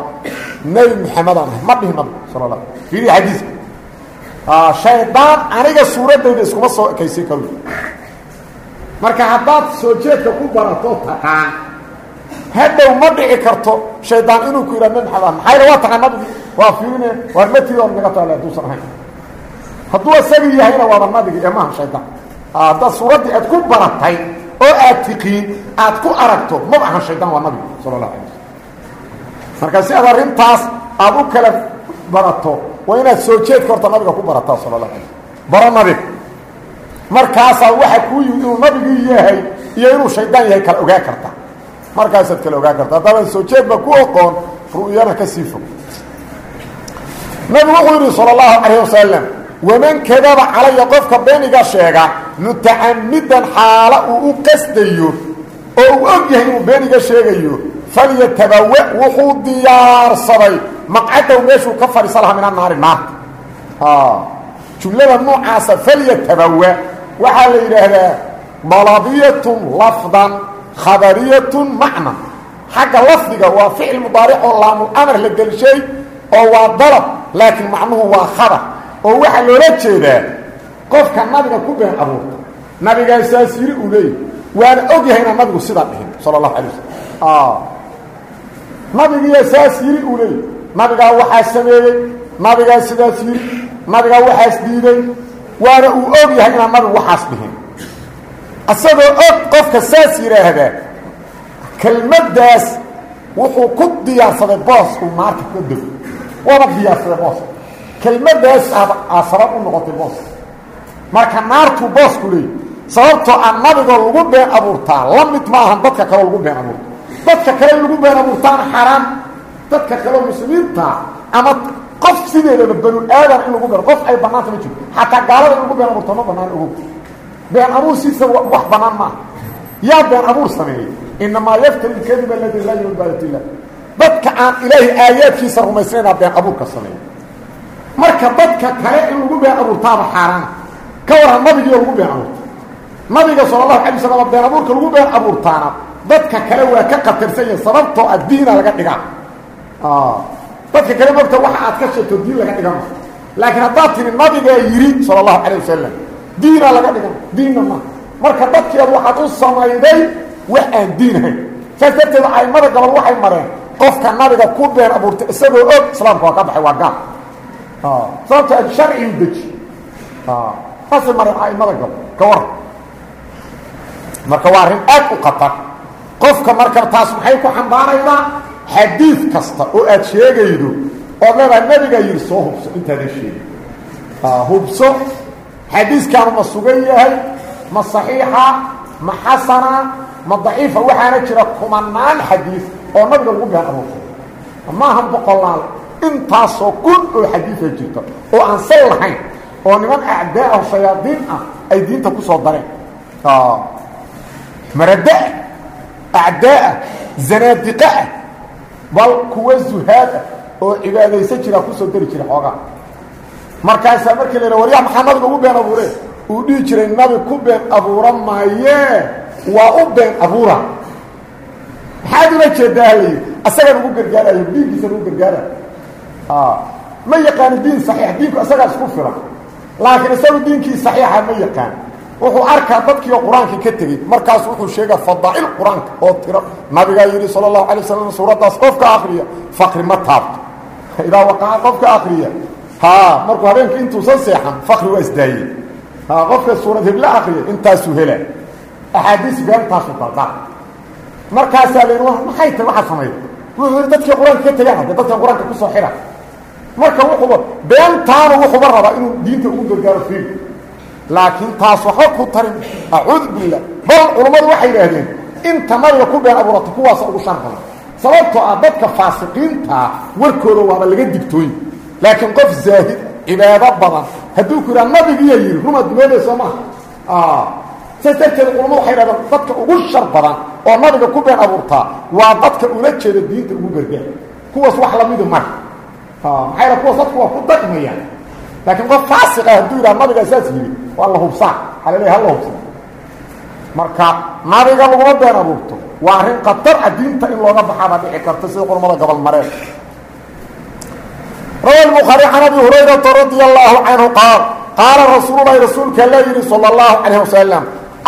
nebi maxamedaan ahay. Ma dhihi nabigu sala la fiiri xadiiska shaydaan aniga suuraddayda iskuma soo ekaysin karo. Marka haddaad soo jeedka ku barato taqaan hadhow ma dhici karto shaydaan inuu ku yidhah nebi maxamed maxayna waa taqaan nabigi waa fiirine waar matiid oon naga taale hadduusan ahayn. Hadduu isagii yahayna waaba nabigi ee maaha shaydaan haddaad suuraddii aad ku baratay oo aad tiqiin aad ku aragto maba ahan shaydaan waa nabigu sala allahu alay waslm marka si aad arrintaas aad u kala barato waa inaad soo jeedka horta nabiga ku barataa sala allahu alay baro nabiga markaasaa waxa kuu yimid inuu nabigii yahay iyo inuu shaydaan yahay kala ogaa karta markaasaad kala ogaa karta. Haddaadan soo jeedba ku oqoon ru'yana ka sii fog. Nabigu wuxuu yidhi sala allahu calayh wasalam waman kadaba calaya qofka beeniga sheega mutacamidan xaalo uu u qasdayo oo uu og yahay inuu beeniga sheegayo falyatabawa wuxuu diyaarsaday. Maqcadow meeshuu ka fadhiisa lahaa min annaari naarta jumlada noocaasa falyatabawa waxaa la yidhaahdaa dalabiyatun lafdan khabariyatun macna. Xagga lafdiga waa ficil mudaaric oo laamul amar la gelshay oo waa dalab laakiin macnuhu waa khabar. Oo waxaa loola jeedaa qofka nabiga ku been abuurta nabigaa saas yiri uu leeyay waana og yahay inaan nabigu sidaa dhihin sala allahu alay wasalam nabigiiya saas yiri uu leeyay nabigaa waxaa sameeyey nabigaa sidaas yiri nabigaa waxaas diiday waana uu og yahay inaan nabigu waxaas dhihin isagoo og qofka saas yidhaahdaa kelmaddaas wuxuu ku diyaarsaday boos uu naarta ka dego. Waaba diyaarsaday boos. Kelmaddaas aa sabab u noqotay boos. Marka naartuu boosku leeyay sababtoo ah nabigoo lagu been abuurtaa la mid ma ahan dadka kaleo lagu been abuurta. Dadka kale lagu been abuurtaana xaaraan dadka kaleo muslimiinta ama qof sideedaba banu aadan in lagu been qof ay bannaanta ma jirto. Xataa gaalada lagu been abuurta ma bannaan ogow been abuur siisa wax bannaan maaha yaa been abuur sameeyey. Inamaa yaftari lkadiba aladi laa yumin baadat illah dadka aan ilaahay aayaadkiisa rumaysnaynaa been abuurka sameeya marka dadka kale in lagu been abuurtaaba xaaraana ka waran nabigiio lagu been abuurta nabiga sala allahu alay wasalam been abuurka lagu been abuurtaana dadka kale waa ka qatarsan yahin sababtoo ah diina laga dhigaa dadka kale mogta waxa aad ka sheegto diin laga dhigama laakiin haddaad tiri nabigaa yidhi sala allahu calayh wasalam diina laga dhigan diinna ma. Marka dadkeedu waxaad u samayday wax aan diin ahayn saas darteed aimada gobol waxay mareen. Qofka nabiga ku been abuurtay isagoo og islaamka waa ka baxay waa gaal. Sababto sharcigu deji. Saasay mareen aimada gobol ka war. Marka waa arrin aad u qatar qofka marka taas maxay ku xambaaraydaa xadiid kasta oo aad sheegaydo ood leedaha nabigaa yidhi soo hubso intaadan sheegi hubso xadiiskaanu ma sugan yahay ma saxiixa ma xasana ma daciifa waxaana jira kumanaan xadiid oo nabiga lagu been abuurtay maahan boqolaal intaasoo kun oo xadiida jirta oo aan sal lahayn oo niman acdaa ah shayaadiin ah ay diinta ku soo dareen. Maradaah acdaa'ah zanaadiqaah bal kuwa zuhaad ah oo cibaadaysan jiraa ku soo dari jira xoogaa markaasaa markii la waryaa maxaa nabiga ugu been abuuree uu dhihi jiray nabi ku been abuura maayee waa u been abuura. Maxaad ula jeedaa halayidhi asagaan ugu gargaarayo diinkiisan ugu gargaarayo ma yaqaano diin saxiix diinku isagaa isku filan. Laakiin isagu diinkii saxiixa ma yaqaan. Wuxuu arkaa dadkiioo qur'aankii ka tegey markaas wuxuu sheegaa fadaa'il qur'aanka oo tiro nabigaa yidhi sala allahu alay wasalam suuraddaas qofka akriya fakri ma taabto. Idaa waqaca qofka akriya ha markuu habeenka intuusan seexan fakri waa isdaayey. Ha qofka suurad hebla akriya intaasuu hela axaadiis beentaasu daldal markaasaa yidhi maxay tahay? Waxaa sameeya wuxuu dadkii qur'aanka ka tegaan hadde dadkan qur'aanka ku soo xira marka wuxuuba beentaanu wuxuuba rabaa inuu diinta ugu gargaaro fiil. Laakiin taas waxba ku tarin acuudu billah bal culammadu waxay yidhaahdeen inta nabiga ku been abuurata kuwaasa ugu shar badan sababtoo ah dadka faasiqiintaa warkooda waaba laga digtooyi laakiin qof zaahid cibaado badan hadduu ku yidhaha nabigiiya yidhi rumaad duloobay soo maha saas darteed culamadu waxay yidhahdeen dadka ugu shar badan oo nabiga ku been abuurtaa waa dadka ula jeeda diinta ugu gargaar kuwaas wax lamidi mara maxaa yidha kuwaas dadku waa ku daqmayaan laakiin qof faasiqa hadduu yidhaha nabigaa saas yidhi waa la hubsaa. Waxaa la leeya hala hubsa marka nabiga laguma been abuurto waa arrin khatar a diinta in looga baxaabaa dhici karta sida culamada gobol mareen rawa lbukhaari can abi hurayrata radia allaahu canhu qaal qaala rasuululahi rasuulka la yidhi sala allahu calayh wasalam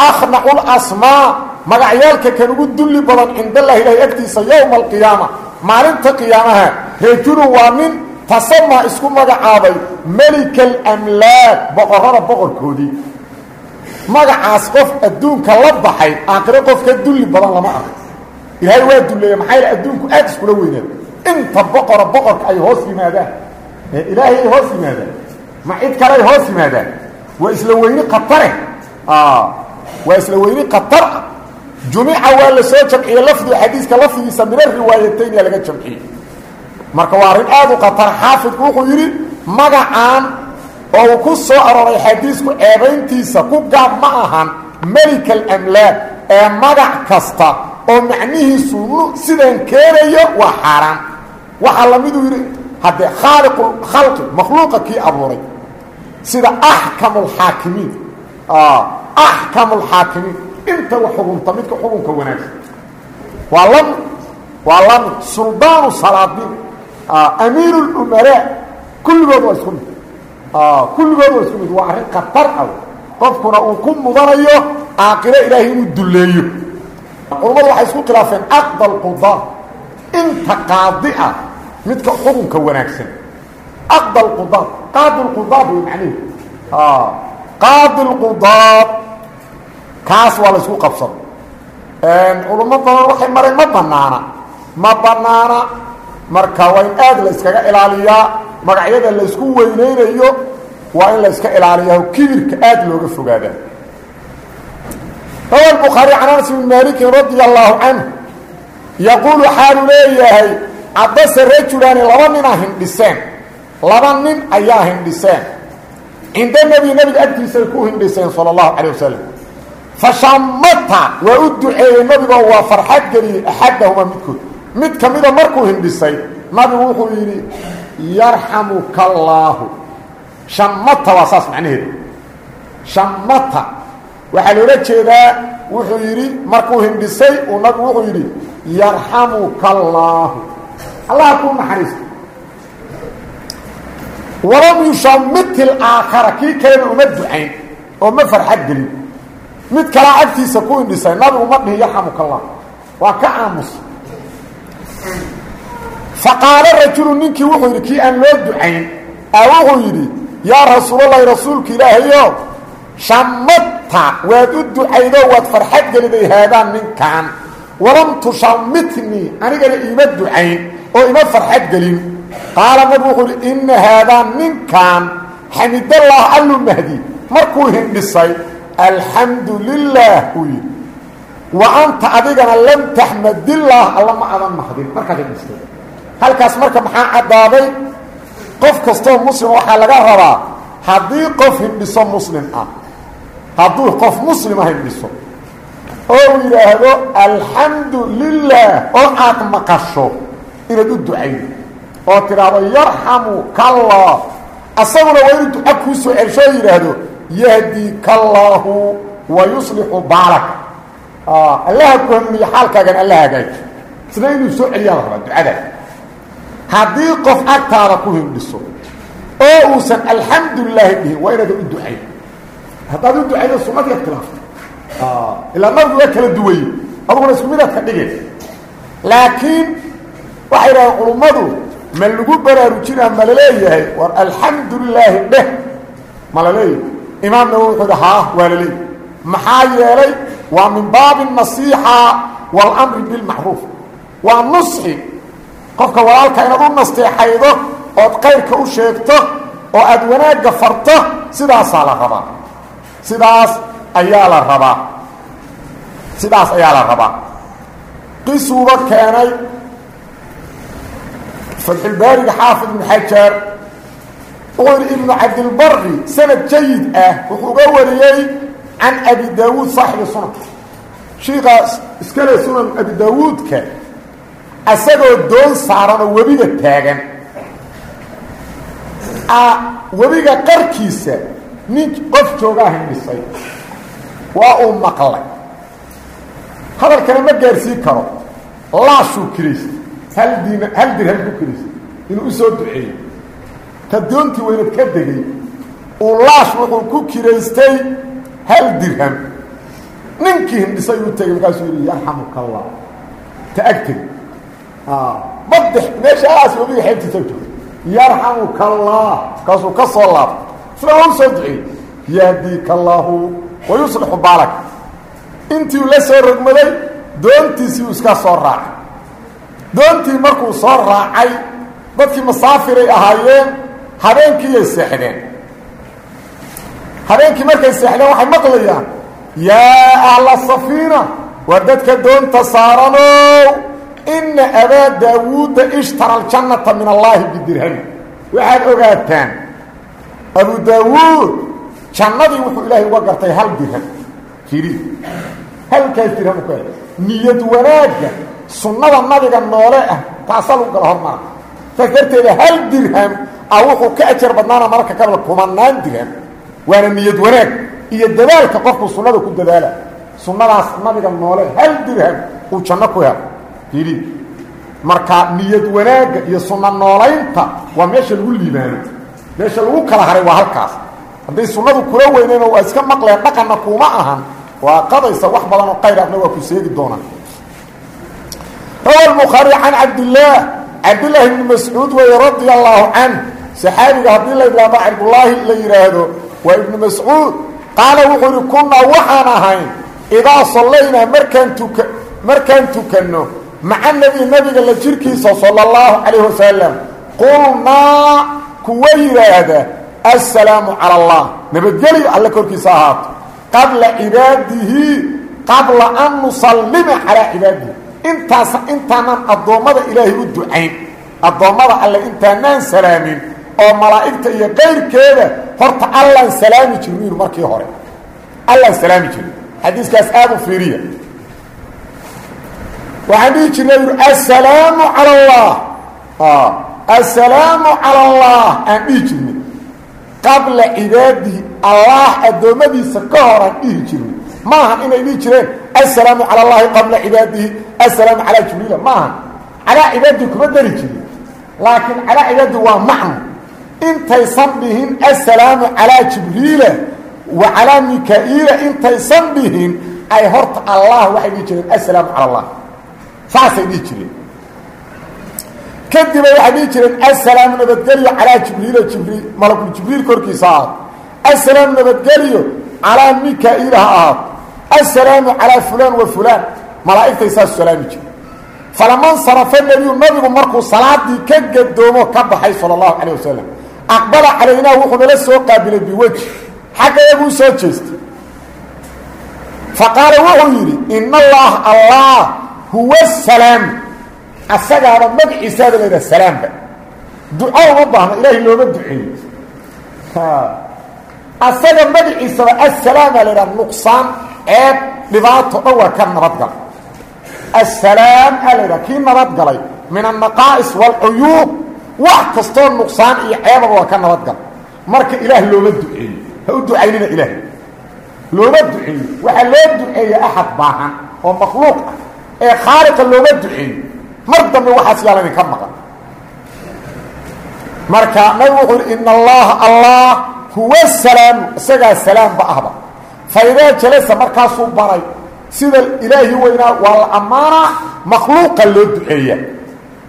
akhnacu lasmaa magacyaalka kan ugu dulli badan cindallahi ilaahi agtiisa yowma alqiyaama maalinta qiyaamaha rajulu waa nin tasamaa isku magacaabay melika alamlaad boqorrada boqorkoodii magacaas qof adduunka la baxay aakhiro qof ka dulli badan lama arag ilaahay waa dulleeya maxaa yaele adduunku aad iskula weynaada inta boqora boqorka ay hoos yimaadaan ilaahay ay hoos yimaadaan. Ma cid kale ay hoos yimaadaan. Waa isla weyni khatare waa isla weyni khatar. Ah jumica waa la soo jamciyey lafdiga xadiiska lafdigiisa min ariwaayatayn yaa laga jamciyey marka waa arrin aad u khatar. Xaafidku wuxuu yidhi magacaan oo uu ku soo arooray xadiisku ceebayntiisa ku gaab ma ahan. Melika alamlaak ee magac kasta oo macnihiisu sidaan keenayo waa xaaraan. Waxaa lamiduu yidhi haddee khaaliqu khalqi makhluuqa kii abuuray sida axkamu alxaakimiin axkamu alxaakimiin inta wax midka xukunka wanaagsan. Waa lami waa lami suldaanu salaadiin amiiru lumaraa kulligood waa isku mid. Kulligood waa isku mid. Waa arrin khatar ah. Qofkuna uu ku mudanayo aaqiro ilaahay inuu dulleeyo. Culammadu waxay isku khilaafeen aqda alqudaa inta qaadi ah midka xukunka wanaagsan. Aqd qudaad qaadi lqudaad way macnihi. Ah, qaadi lqudaad kaas waa la isku qabsan. Culummo badan waxay mareen ma banaana ma banaana. Marka waa in aad la iskaga ilaaliyaa magacyada la isku weynaynayo waa in la iska ilaaliyaa kibirka aad looga fogaadaa. Rawa bukhaari can anas bn malikin radi allaahu canhu yaquulu xaalu leeyahay haddase rajulaani laba nina hindhiseen. Laba nin ayaa hindhiseen. Cinda nebi nebiga agtiisay ku hindhiseen sala allahu calay wasalam fashamata waa u duceeyey nabigoo waa farxad geliyey axadahumaa midkood. Mid kamida markuu hindhisay nabigu wuxuu yidhi yarxamuka allaahu shamata waa saas macnaheeda shamata waxaa loola jeedaa wuxuu yidhi markuu hindhisay uu nabigu wuxuu yidhi yarxamuka allaahu allah kuu naxariista walam yushamiti alaakhara kii kalena uma ducayn oo ma farxad gelin. Mid kalaa agtiisa ku hindhisay nabigu ma dhihi yarxamuka allah waa ka aamus. Faqaala rajulu ninkii wuxuu yidhi kii aan loo ducayn? A wuxuu yidhi yaa rasuulalahi rasuulka ilaahayo shamadta waad u ducaydo waad farxad geliday haadaan ninkan walam tushamitnii anigana iima ducayn oo ima farxad gelin. Qaala nabigu wuxuu yidhi inna haadaan ninkan xamidallah allu mahdi. Markuu hindhisay alxamdu wa anta adigana lam taxmadillaah alla ma adan mahdin markaad hindhistay. Halkaas marka maxaa caddaaday? Qof kastoo muslim waxaa laga rabaa haddii qof hindhiso muslim ah. Hadduu qof muslima hindhiso oo yidhaahdo alxamdu lilaah oo aad maqasho inaad u ducaydo oo tidhaahdo yarxamukallah asaguna waa inuu kuu soo celsho oo yidhaahdo yahdikallaahu wa yuslixu baalak. Allaha ku hanuuniyo xaalkaagan alla hagaaji isna inuu soo celiyaa rabaa ducada? Haddii qof agtaada ku hindhiso oo uusan alxamdulilaahi dhihin waa inaadan u ducayn haddaad u ducaydo sunadii ad khilaafta ilaa nabigu waa kala duwaye aduguna isku ka dhigay laakiin waxay dhahdeen culummadu ma lagu baraarujinaa ma la leeyahay war alxamdu lilaahi dheh ma la leeyahay imaam nawowi wuxuu hi haa waa laleeyahy maxaa yeelay waa min baabi nasiixa waalamri bilmacruuf waa nusxi. Qofka walaalka inaad nasteexaydo ood qayrka u sheegto oo aada wanaagga farto sidaasaa la rabaa. Sidaas ayaa la sidaas ayaa la rabaa. Keenay fatxulbaariga xaafid ibnu xajar wuxuu yidhi ibnu cabdilbari sanad jayid ah wuxuu uga wariyey can abi daawuud saaxibi sunan shiikaas iskale sunan abi daawuudka asagoo doon saaranoo webiga taagan webiga qarkiisa nin qof joogaa hindhisay waa uu maqlay hadalkana ma gaarsiin karo laashuu kiraystay hal diin hal dirham ku kiraystay inuu u soo duceeyo ka doontii weynad ka degay. Uu laash wuxuu ku kiraystay hal dirham. Ninkii hindhisay uu tegay markaasuu yidhi yarxamuka allah ta agteg baddex meeshaas webiga xeebtiisa jooga yarxamuka allah kaasuu ka soo laabtay. Isla waa u soo duceeyey. Yahdika allaahu wa yuslixu baalak intii la soo rogmaday doontiisii uu iska soo raacay doontii markuu soo raacay dadkii masaafiray ahaayeen habeenkiiyay seexdeen. Habeenkii markay seexdeen waxay maqlayaan yaa ahla safiina waa dadka doonta saaranow ina abaa daawuuda ishtara aljannata min allaahi bidirhami waxaad ogaataan abu daawuud jannadii wuxuu ilaahay uga gartay hal dirham. Kiri halkaas dirham ku niyad wanaagga sunnada nabiga noole ah taasaa lagu gala hormara saas darteeda hal dirham ah wuxuu ka ajar badnaana mararka kabla kumanaan dirham. Waana niyad wanaag iyo dadaalka qofkuu sunnada ku dadaala. Sunnadaas nabiga noole hal dirham uu janno ku helo. Kiri marka niyad wanaagga iyo sunno noolaynta waa meesha lagu liibaano. Meesha lagu kala haray waa halkaas. Hadday sunnadu kula weyneen oo waa iska maqleen dhaqanna kuuma ahan. Waa qadaysa wax badan oo qayr ahna waa ku seegi doonaa rawa الbukhaari can cabdillaah cabdillaahi bni mascuud weeye radia allahu canh saxaabiga haddii la idlaamo cabdullaahi la yidhaahdo waa ibnu mascuud qaala wuxuu ihi kunnaa waxaan ahayn idaa sallaynaa markaan tuka markaan tukanno maca nebi nabiga la jirkiisa sala allahu calayh wasalam qulnaa kuwa yidhaahda assalaamu cala allah nabadgelyo alle korkiisa ahaato qabla cibaadihi qabla an nusallima calaa cibaadihi intaas intaanaan addoommada ilaahay u ducayn addoommada alle intaanaan salaamin oo malaa'igta iyo qayrkeeda horta allaan salaami jirin yidhi markii hore. Allaan salaami jirin. Xadiiskaas aada u fiiriya. Waxaan dhihi jirnay yidhi assalaamu cala allah. Assalaamu cala allah. Aan dhihi jirnay. Qabla cibaadihi jirnay maahan inay dhihi jireen assalaamu cala allahi qabla cibaadihi assalaamu calaa jibriila. Maahan calaa cibaadihi kuma dari jirin. Laakiin calaa cibaadihi waa macno. Intaysan dhihin assalaamu calaa jibriila wa calaa mika-iila intaysan dhihin ay horta allah waxay dhihi jireen assalaamu cala allah saasay dhihi jireen. Kadibay waxay dhihi jireen assalaamu nabadgelyo calaa jibriila jibriil malakul jibriil korkiisa ahaato assalaamu nabadgelyo calaa mika-iila ha ahaato assalaamu calaa fulaan wa fulaan malaa'igtay saasu salaami jire falaman sarafa nebiyu nabigu markuu salaadii ka gadoomo ka baxay sala allahu calayh wasalam aqbala calaynaa wuxuu nala soo qaabilay biweji xagga iyaguu soo jeestay. Fa qaala wuxuu yidhi ina allaha allah huwa salaam. Asagaaba magaciisaaba la yidhaha salaamba duco uma baahno ilaahay looma duceeyo asaga magaciisaba assalaamaa la yidhaha nuqsaan ceeb dhibaato dhan waa ka nabadgal assalaam aa la yidhaha kii nabadgalay min annaqaa'is waalcuyuub wax kastoo nuqsaan iyo ceebaba waa ka nabadgal marka ilaah looma duceeyo. Ha u ducaynina ilaah. Looma duceeyo. Waxaa loo duceeya axad baahan oo makhluuq ah. Ee khaaliqa looma duceeyo. Mar dambe waxaas yaalan idinka maqan. Marka nabigu wuxuu yidhi ina allaha allah huwa salaamu isagaa salaamba ahba. Fa idaa jalasa markaasuu baray sida ilaahi weynaa waa la ammaanaa makhluuqa loo duceeya.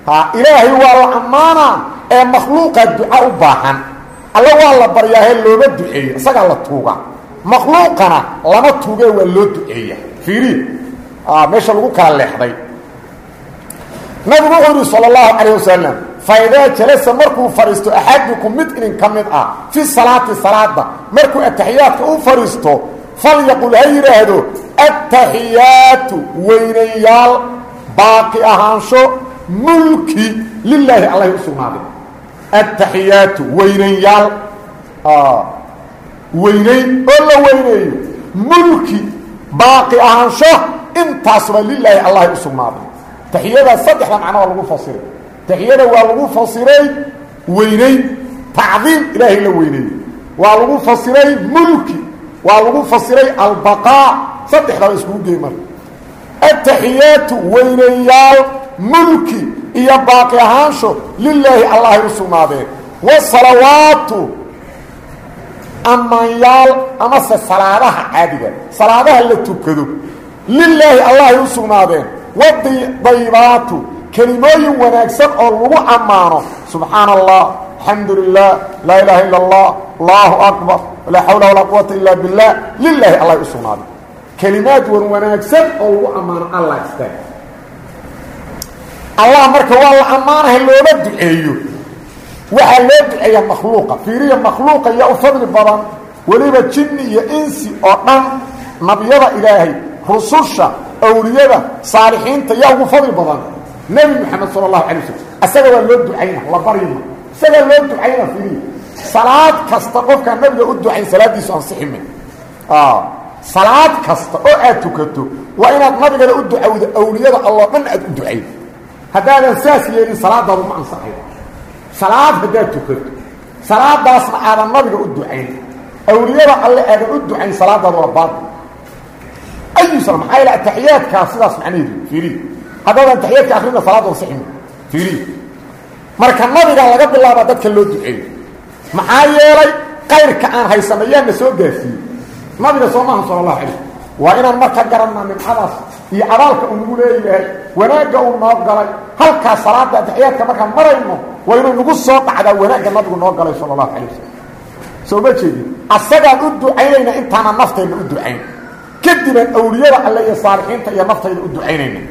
Ha ilaahay waa la ammaanaa ee makhluuqa duca u baahan. Alla waa la baryaahe looma duceeya isagaa la tuuga. Makhluuqana lama tuugee waa loo duceeya. Fiiri meesha lagu kala leexday nabigu wuxuu yidhi sala allahu calayh wasalam fa idaa jalasa markuu fadhiisto axadukum mid inin ka mid ah fi salaati salaada markuu ataxiyaadka u fadhiisto falyaqul ha yidhaahdo attaxiyaatu weynayaal baaqi ahaansho mulki lilaahi allahi u sugnaaday attaxiyaatu weynayaal weynayn oo la weyneeyo mulki baaqi ahaansho intaasba lilaahi allahi u sugnaaday taxiyada saddexda macno waa lagu fasiray taxiyada waa lagu fasiray weynayn tacdiim ilaahay la weyneeyo waa lagu fasiray mulki. Waa lagu fasiray albaqaa saddexdaba iskugu gey marka ataxiyaatu weynayaal mulki iyo baaqi ahaansho lilaahi allahay u sugnaadeen. Wasalawaatu ammaanyaal amase salaadaha caadiga salaadaha la tukado lilaahi allahay u sugnaadeen. Wadayibaatu kelimooyin wanaagsan oo lagu ammaano subxaana allah alxamdu lilah laa ilaaha illa allah allahu akbar laa xawla walaa quwata ila billah lilaahi allahay u sugnaaday. Kelimaad wan wanaagsan oo lagu ammaano allah istaag. Allah marka waa la ammaanaha looma duceeyo. Waxaa loo duceeya makhluuqa fiiriya makhluuqa yaa u badan weliba jinni iyo insi oo dhan nabiyada ilaahay rususha awliyada saalixiinta yaa ugu fadli badan nebi moxamed sala allahu calay wasalam isaga waa loo ducayna la baryima isagaa loo ducayna fiiriya salaad kasta qofkaan nabiga u ducayn salaaddiisu ansixime salaad kasta oo aad tukato waa inaad nabigana u ducawdo awliyada alloo dhan aad u ducayd haddaadan saas yeelin salaadaadu ma ansaxay. Salaad haddaad tukato salaadaasna aadan nabiga u ducayn. Awliyada alle aadan u ducayn salaadaadu waa baad. Ayu sala maxaa yaele ataxiyaadkaa sidaas macnaheedu fiiriy haddaadan taxiyaadka akrina salaadu ansixime fiiriy marka nabiga laga bilaabaa dadka loo duceeyo maxaa yeelay qayrka aan haysana yaana soo gaarsiiyey. Nabiga soo maaha sala allahu calay waa inaan marka garanna nimcadaas iyo abaalka uu nagu leeyahay wanaagga uu noo galay. Halkaas salaada ataxiyaadka markaan marayno waa inuu nagu soo dhacdaa wanaagga nabigu noo galay sala allahu calay wasalam soo ma jeedin? Asagaan u ducaynayna intaana nafteenna u ducayn. Kadibaan awliyada alle iyo saalixiinta iyo naftayda u ducaynayna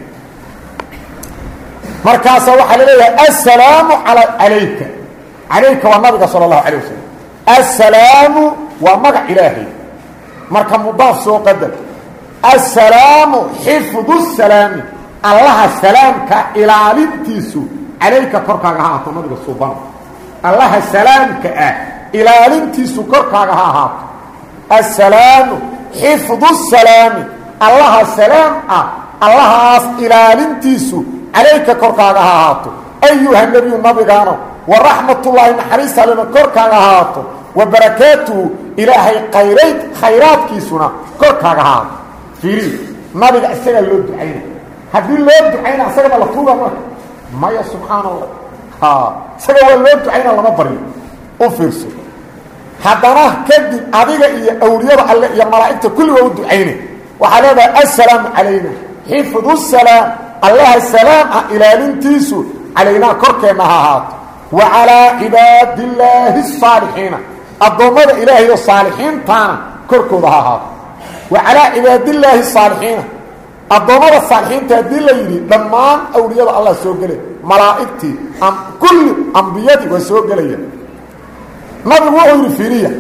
markaasa waxaa la leeyahay assalaamu calayka calayka waa nabiga sala allahu calay wasalam assalaamu waa magac ilaahay. Marka mudaaf soo qadar assalaamu xifdu salaami. Allaha salaamka ilaalintiisu calayka korkaaga ha ahaato nabiga suuban. Allaha salaamka ah ilaalintiisu korkaaga ha ahaato. Assalaamu xifdu salaami. Allaha salaam ah calayka korkaaga ha ahaato ayuha nebiyu nabigaano wa raxmatullaahi naxariis alena korkaaga ha ahaato wa barakaatuhu ilaahay khayrayd khayraadkiisuna korkaaga ha ahaato. Fiiri nabiga isagaa loo ducayna. Haddii loo ducayna isagana la tuuga marka maya subxaan allah isaga waa loo ducayna lama baryo. U fiirso. Haddana kadib adiga iyo awliyada alle iyo malaa'igta kulliga u ducayna. Waxaa leedahay assalaamu calayna xifdu salaam allaha salaam ah ilaalintiisu calaynaa korkeenna ha ahaato. Wa calaa cibaadillaahi asaalixiina addoommada ilaahay oo saalixiintaana korkooda ha ahaato. Wa calaa cibaadillaahi asaalixiina addoommada saalixiinta haddii la yidhi dhammaan awliyada allah soo gelay malaa'igtii kulli ambiyadii waa soo gelaya nabigu wuxuu yidhi fiiriya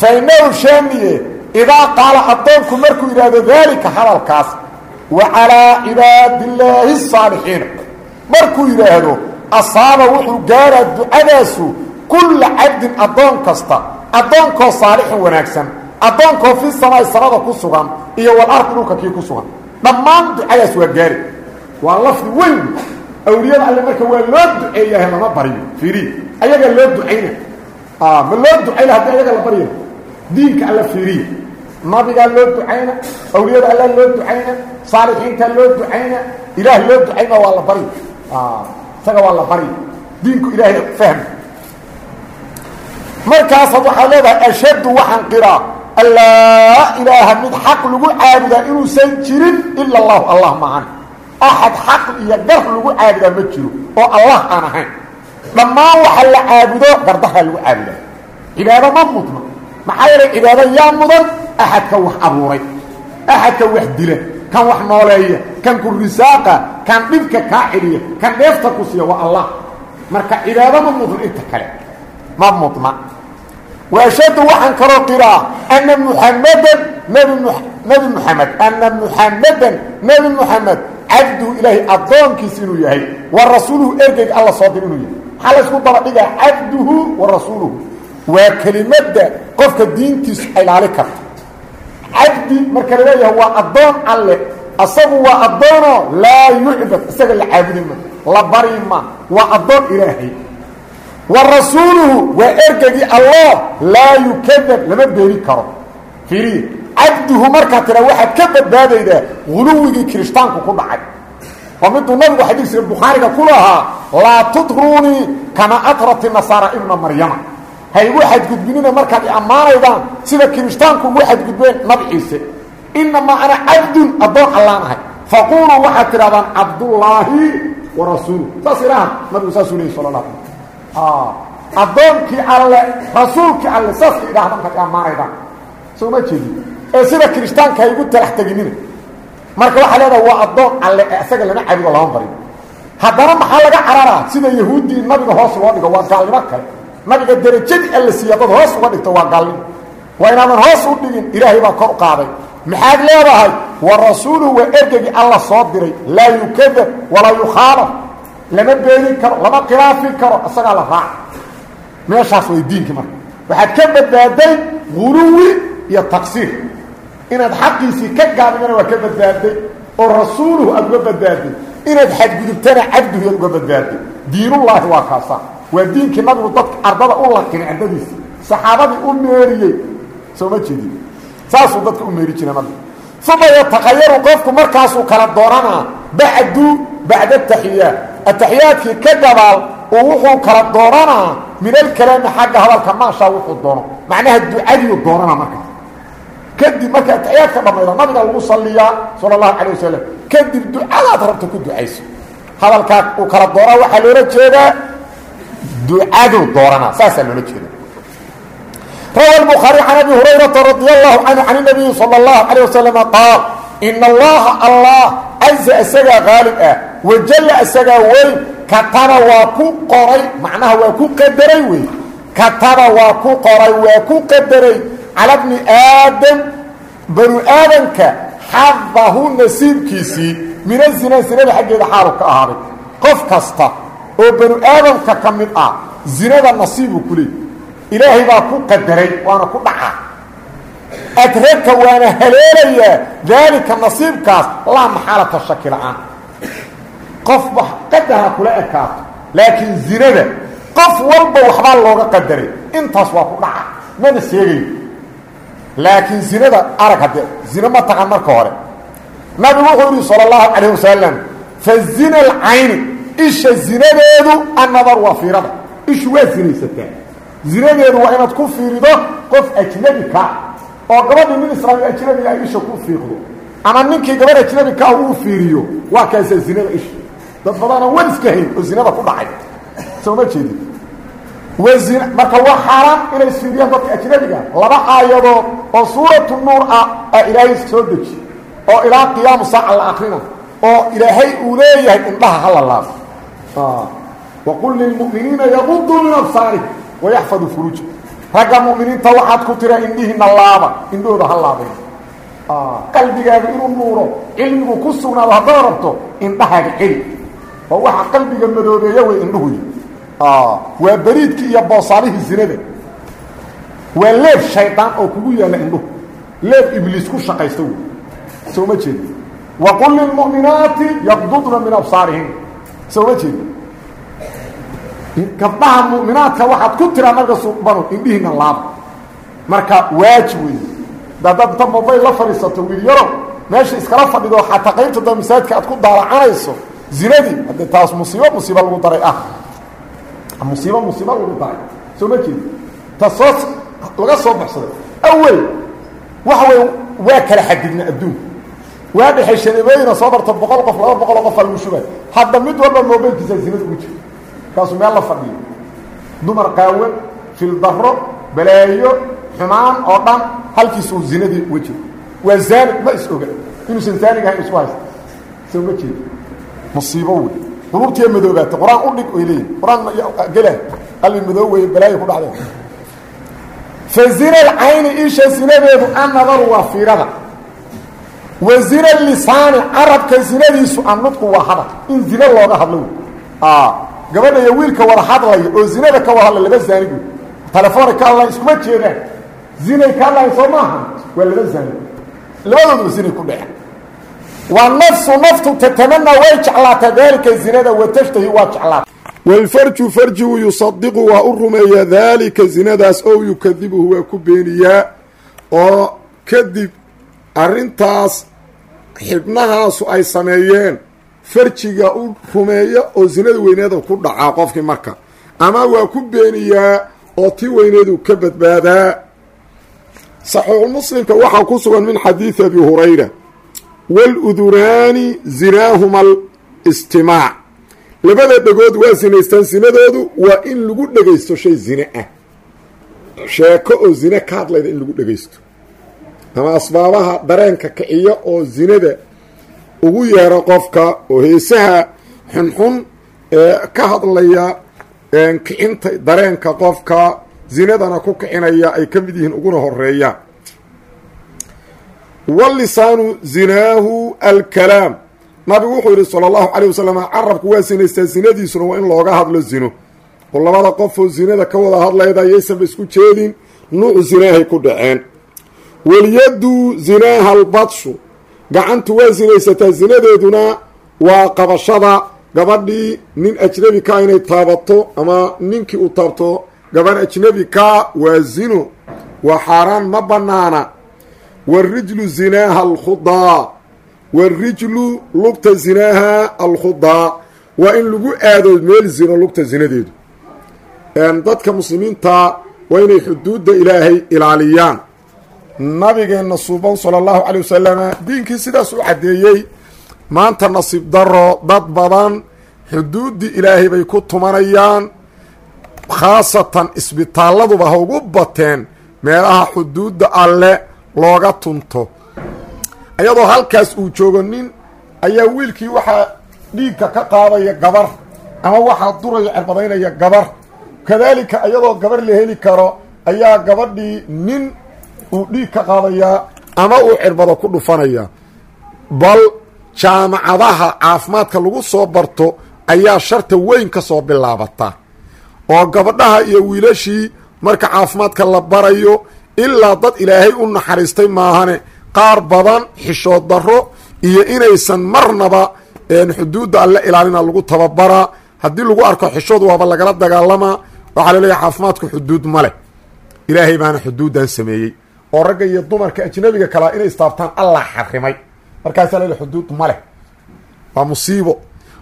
fa inahu shaamiye idaa qaala addoonku markuu yidhaahdo daalika hadalkaas wa calaa cibaadillaahi asaalixiina markuu yidhaahdo asaaba wuxuu gaaraa ducadaasu kulla cabdin addoon kasta addoonkoo saalixin wanaagsan addoonkoo fi samaai samada ku sugan iyo walardi dhulka kii ku sugan dhammaan ducadaas waa gaari waa lafdi weyn awliyada alle marka waa loo duceeyahay lama baryo fiiriya ayagaa loo ducayna ma loo ducayna haddii ayaga la barya diinka alla fiiriya nabigaa loo ducayna awliyada alla loo ducayna saalixiintaa loo ducayna ilaah loo ducayna waa la barya isaga waa la barya diinku ilaahay fahma markaasaad waxaa leedahay ashaddu waxaan qiraa allaa ilaaha mid xaq lagu caabudaa inuusan jirin ila allahu allah macan axad xaq iyo gar lagu caabudaa ma jiro oo allah aan ahayn. Dhammaan waxa la caabudo gardaraa lagu caabudaa. Cibaado ma mudna maxaa yeelay cibaado yaa mudan axadka wax abuuray axadka wax dila kan wax nooleeya kan ku risaaqa kan dhibka kaa celiya kan dheefta ku siiya waa allah. Marka cibaado ma mudna inta kale ma mudna washadu waxaan kaloo qiraa ana muxammadan nebi muxamed ana muxammadan nebi muxamed cabduhu ilaahay addoonkiisa inuu yahay wa rasuuluhu ergeyga alla soo dir inuu yahay. Maxaa laysku daba dhigaa cabduhu waa kelimadda qofka diintiisu ay laali karto. Cabdi marka la leeyahay waa addoon alle. Asagu waa addoono laa yucbad isaga la caabudi ma. La bari ma. Waa addoon ilaahay. Wa rasuuluhu waa ergegii allah laa yukadab lama beeri karo. Firiid cabduhu markaa tiraa waxaad ka badbaadaydaa huluwigii kirishtaanku ku dhacay. Oo miduu nabigu xadiis bukhaariga ku lahaa laa tudruunii kama atrati nasaara ibna maryama ha igu xadgudbinina markaad ammaanaydaan sida kirishtaanku ugu xadgudbeen nabciise inamaa ana cabdun addoon allaanahay faquuluu waxaad tidhahdaan cabdullaahi warasuulu saas idhahan nabigu saasuu lehi sal la addoonkii alle rasuulkii alle saas idhahda markaad ammaanaydaan soo ma jeedi ee sida kirishtaanka ha igu talax teginina. Marka waxaa leedaha waa addoon alle ee isaga lama cabudo lama bari haddana maxaa laga cararaa? Sida yahuuddii nabiga hoos loo dhigo waa gaalnimo kale nabiga derajadii alle siiya dad hoos uga dhigto waa gaalnimo waa inaadan hoos u dhigin ilaahay baa kor qaaday. Maxaad leedahay wa rasuuluhu waa ergegii alla soo diray. Laa yukadab walaa yukhaalaf lama beenin karo lama khilaafi karo isagaa la raaca meeshaas way diinkii marka. Waxaad ka badbaaday guluwi iyo taqsiir. Inaad xaqiisii ka gaabidana waa ka badbaaday oo rasuuluhu aad uga badbaaday inaad xadgudubtana cabduhu aad uga badbaaday diinullaahi waa kaasa waa diinkii nabigu dadka ardada u laqinay ardadiisa. Saxaabadii u meeriyey. Soo ma jeedin saasuu dadka u meeri jira nabigu. Uma yatakayaru qofku markaasuu kala dooranaa bacdu bacda ataxiyaat ataxiyaadkii ka gabaal oo wuxuu kala dooranaa min alkalaami xagga hadalka maashaa wuxuu doono. Macnaha ducadiiu doonana markaas kadib marka ataxiyaadka dhammayda nabiga lagu saliyaa sala allahu calay wasalam kadib ducadaad rabta ku ducayso. Hadalkaa uu kala doonaa waxaa loola jeedaa ducaduu dooranaa saasaa loola jeeda rawa الbخاaري عن أbي هريرaةa رضي الله عنه عن النبي صلى الله عليه وسلم قاaل إن اللaهa الله عزa isagaa غاaلب ah وجل isagaa weyn kataba waa ku qoray macnaha waa ku qadaray wey kataba waa ku qoray waa ku qadaray calى بنi aadam banu aadamka xadahu nasiibkiisii mina zina zinada xaggeeda xaalu ka ahaaday qof kasta oo banu aadamka ka mid ah zinada nasiibu ku leey ilaahay baa ku qadaray waana ku dhaca. Adraka waana haleelayaa daalika nasiibkaas laa maxaalata shaki la'aan. Qofba qadarha kula ekaato laakiin zinada qof walba waxbaa looga qadaray. Intaas waa ku dhaca mana sheegayo laakiin zinada arag haddee zine ma taqan marka hore. Nabigu wuxuu yidhi salى اllahu calayh fa zina alcayni isha zinadeedu annadar waa fiirada. Ishu waa sinaysataa zinadeedu waa inaad ku fiirido qof ajnabi ka oo gabadhii nin islaami ajnabiga ay isha ku fiiqdo ama ninkii gabadh ajnabi ka uu fiiriyo waa kaasaa zinada isha. Dad badana wan iska hayn oo zinada ku dhacay. Soo ma jeedin? Wazin marka waa xaaraan inay isfiiriyaan dadka ajnabiga. Laba aayadood oo suuratu nuur ah aa ilaahay soo deji. Oo ilaa qiyaamu saaca la akrina oo ilaahay uu leeyahay indhaha hala laabo waqul lilmu'miniina yaquduu min absaarih wayaxfaduu furuuja ragga mu'miniinta waxaad ku tira indhihiina laaba indhahooda ha laabay qalbigaaga inuu nuuro cilmigu ku sugnaado haddaad rabto indhahaaga celi oo waxa qalbiga madoobeeya wey indhuhuy waa beriidkii iyo boosaalihii zinada waa leeb shaydaan oo kugu yaalla indhuhu leeb ibliis ku shaqaysta wey soo ma jeeda waqul lilmu'minaati yaqdudna min absaarihim soo ma jeeda gabdhaha mu'minaadka waxaad ku tiraa marka subanu indhihiina laaba marka waajib wey dadaad inta mobayl la fadhiisato wiil yaro meesha iskala fadhido xataa qaybta da masaajidka aad ku daalacanayso zinadii haddee taas musiibo musiibo lagu daray ah. Musiibo musiibo lagu daray. Soo ma jeeda ta soo laga soo baxsaday awel waxa wey waa kala xadidna adduunka waa dhexay shaneebooyina soo barta boqol qof laba boqoloo qof aa lagu shubay. Hadda mid walba mobaylkiisa zinada ugu jira kaasuu meel la fadhiyo. Dumar qaawan fildaro balaayo xumaan oo dhan halkiis uu zinadii uga jiro. Waa zaanig ma is oga. Inuusan zaanig ahayn isku haysta soo ma jeeda musiibo wey qulubtiya madoobaata qur'aan u dhig oy leeyihiin qur'aan gela qalbi madoo weye balaayo ku dhacdeen fa zina alcayni isha zinadeedu annadaru waa fiirada wa zina lisaani carabka zinadiisu annudku waa hadal in zina looga hadlo. Gabadha iyo wiilka wada hadlaya oo zinada ka wada hadlay laba zaanig wey telefoonay ka hadlayan iskuma jeedaan. Zinay ka hadlayan soo maaha waa laba zaanig labadooduba zinay ku dhaceen waa nafsu naftu tatamanaa way jeclaata daalika zinada watashtahi waa jeclaata wاlfarju farjigu yusadiqu waa u rumeeyaa daalika zinadaas ow yukadibuhu waa ku beeniyaa oo kadib arrintaas xibnahaasu ay sameeyeen. Farjiga u rumeeya oo zinada weyneeda ku dhacaa qofkii marka. Ama waa ku beeniyaa oo tii weyneedu ka badbaadaa saxiixulmuslimka waxaa ku sugan min xadiidi abi hurayra. Wاluduraani zinaahuma alistimaac labada dhegood waa sinaystaan sinadoodu waa in lagu dhegaysto shay zine ah. Sheeko oo zine ka hadlayda in lagu dhegaysto ama asbaabaha dareenka kiciyo oo zinada ugu yeero qofka oo heesaha xunxun ka hadlaya kicinta dareenka qofka zinadana ku kicinaya ay ka mid yihiin uguna horeeyaan walisaanu zinaahu alkalaam. Nabigu wuxuu yidhi sala allahu calay wasalam carabku waa sinaystaa zinadiisuna waa in looga hadlo zino. Oo labada qofoo zinada ka wada hadlayda yaysanba isku jeedin. Nuucu zinaahay ku dhaceen walyaddu zinaaha albadshu gacantu waa sinaysataa zinadeeduna waa qabashada gabadhii nin ajnebi kaa inay taabato ama ninkii uu taabto. Gabadh ajnebi kaa waa zino waa xaaraan ma bannaana. Warijlu zinaaha alkhudaa warijlu lugta zinaaha alkhudaa waa in lagu aado meel zino lugta zinadeedu. Dadka muslimiinta waa inay xuduudda ilaahay ilaaliyaan nabigeenna suuban sala allahu calay wasalama diinkii sidaas u caddeeyey maanta nasiib daro dad badan xuduuddii ilaahay bay ku tumanayaan khaasatan isbitaalladuba ha ugu bateen meelaha xuduudda alle looga tunto. Iyadoo halkaas uu joogo nin ayaa wiilkii waxaa dhiigka ka qaadaya gabar ama waxaa duraya cerbadaynaya gabar. Kadaalika iyadoo gabar la heli karo ayaa gabadhii nin uu dhiig ka qaadayaa ama uu cirbado ku dhufanaya. Bal jaamacadaha caafimaadka lagu soo barto ayaa sharta weyn ka soo bilaabata. Oo gabadhaha iyo wiilashii marka caafimaadka la barayo ilaa dad ilaahay u naxariistay maahane qaar badan xishood darro iyo inaysan marnaba xuduudda alle ilaalina lagu tababaraa haddii lagu arko xishood waaba lagala dagaalamaa waxaa la leeyahay caafimaadku xuduud ma leh. Ilaahay baana xuduuddan sameeyey oo ragga iyo dumarka ajnabiga kalea inay istaabtaan allah xarimay. Markaasaa laleeyahy xuduud ma leh. Waa musiibo.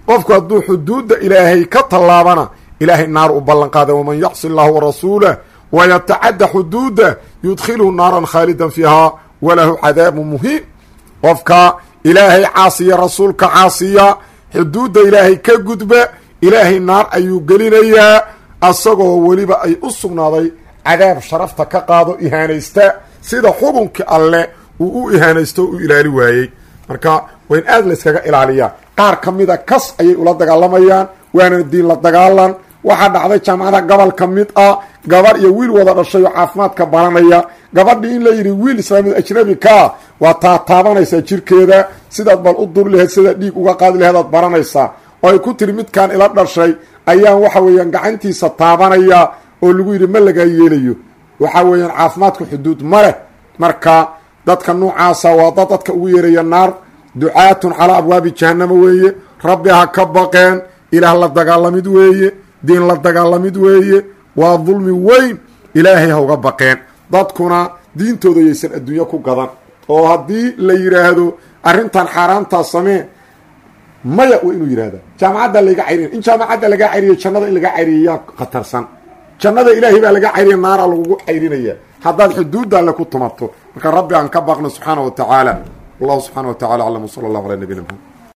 Qofku hadduu xuduudda ilaahay ka tallaabana ilaahay naar u ballan qaada waman yacsi allahu warasuulah wayatacadda xuduuda yudkhilhu naaran khaalidan fiihaa walahu cadaabu muhiim. Qofka ilaahay caasiya rasuulka caasiya xuduudda ilaahay ka gudba ilaahay naar ayuu gelinayaa asagoo weliba ay u sugnaaday cadaab sharafta ka qaado ihaanaysta sida xukunkii alle uu u ihaanaysto u ilaali waayey. Marka waa in aad la yskaga ilaaliyaa qaar ka mida kas ayay ula dagaalamayaan waana diin la dagaalan. Waxaa dhacday jaamacada gobol ka mid ah gabar iyo wiil wada dhashay oo caafimaadka baranaya. Gabadhii in la yidhi wiil islaamid ajnabi kaa waa taataabanaysaa jirkeeda. Sidaad bal u duri laheyd sidaad dhiig uga qaadi laheedaad baranaysaa oo ay ku tiri midkaan ila dhashay ayaan waxa weeyaan gacantiisa taabanaya oo lagu yidhi ma lagaa yeelayo waxa weeyaan caafimaadka xuduud ma leh. Marka dadka noocaasa waa dad dadka ugu yeeraya naar. Ducaatun calaa abwaabi jahannama weeye. Rabbi ha ka baqeen. Ilaah la dagaalamid weeye. Diin la dagaalamid weeye. Waa dulmi weyn. Ilaahay ha uga baqeen. Dadkuna diintooda yaysan adduunyo ku gadan. Oo haddii la yidhaahdo arrintan xaaraantaa samee maya waa inuu yidhahda jaamacaddaa laga cayriya in jaamacadda lagaa cayriyo jannada in lagaa cayriyayaa khatarsan jannada ilaahay baa laga cayriya naara lagugu cayrinaya. Haddaad xuduudda alle ku tumato marka rabbi aan ka baqno subxaana wa tacaala wallahu subxana wa tacala aclam wsala allahu ala nabiyina mxamed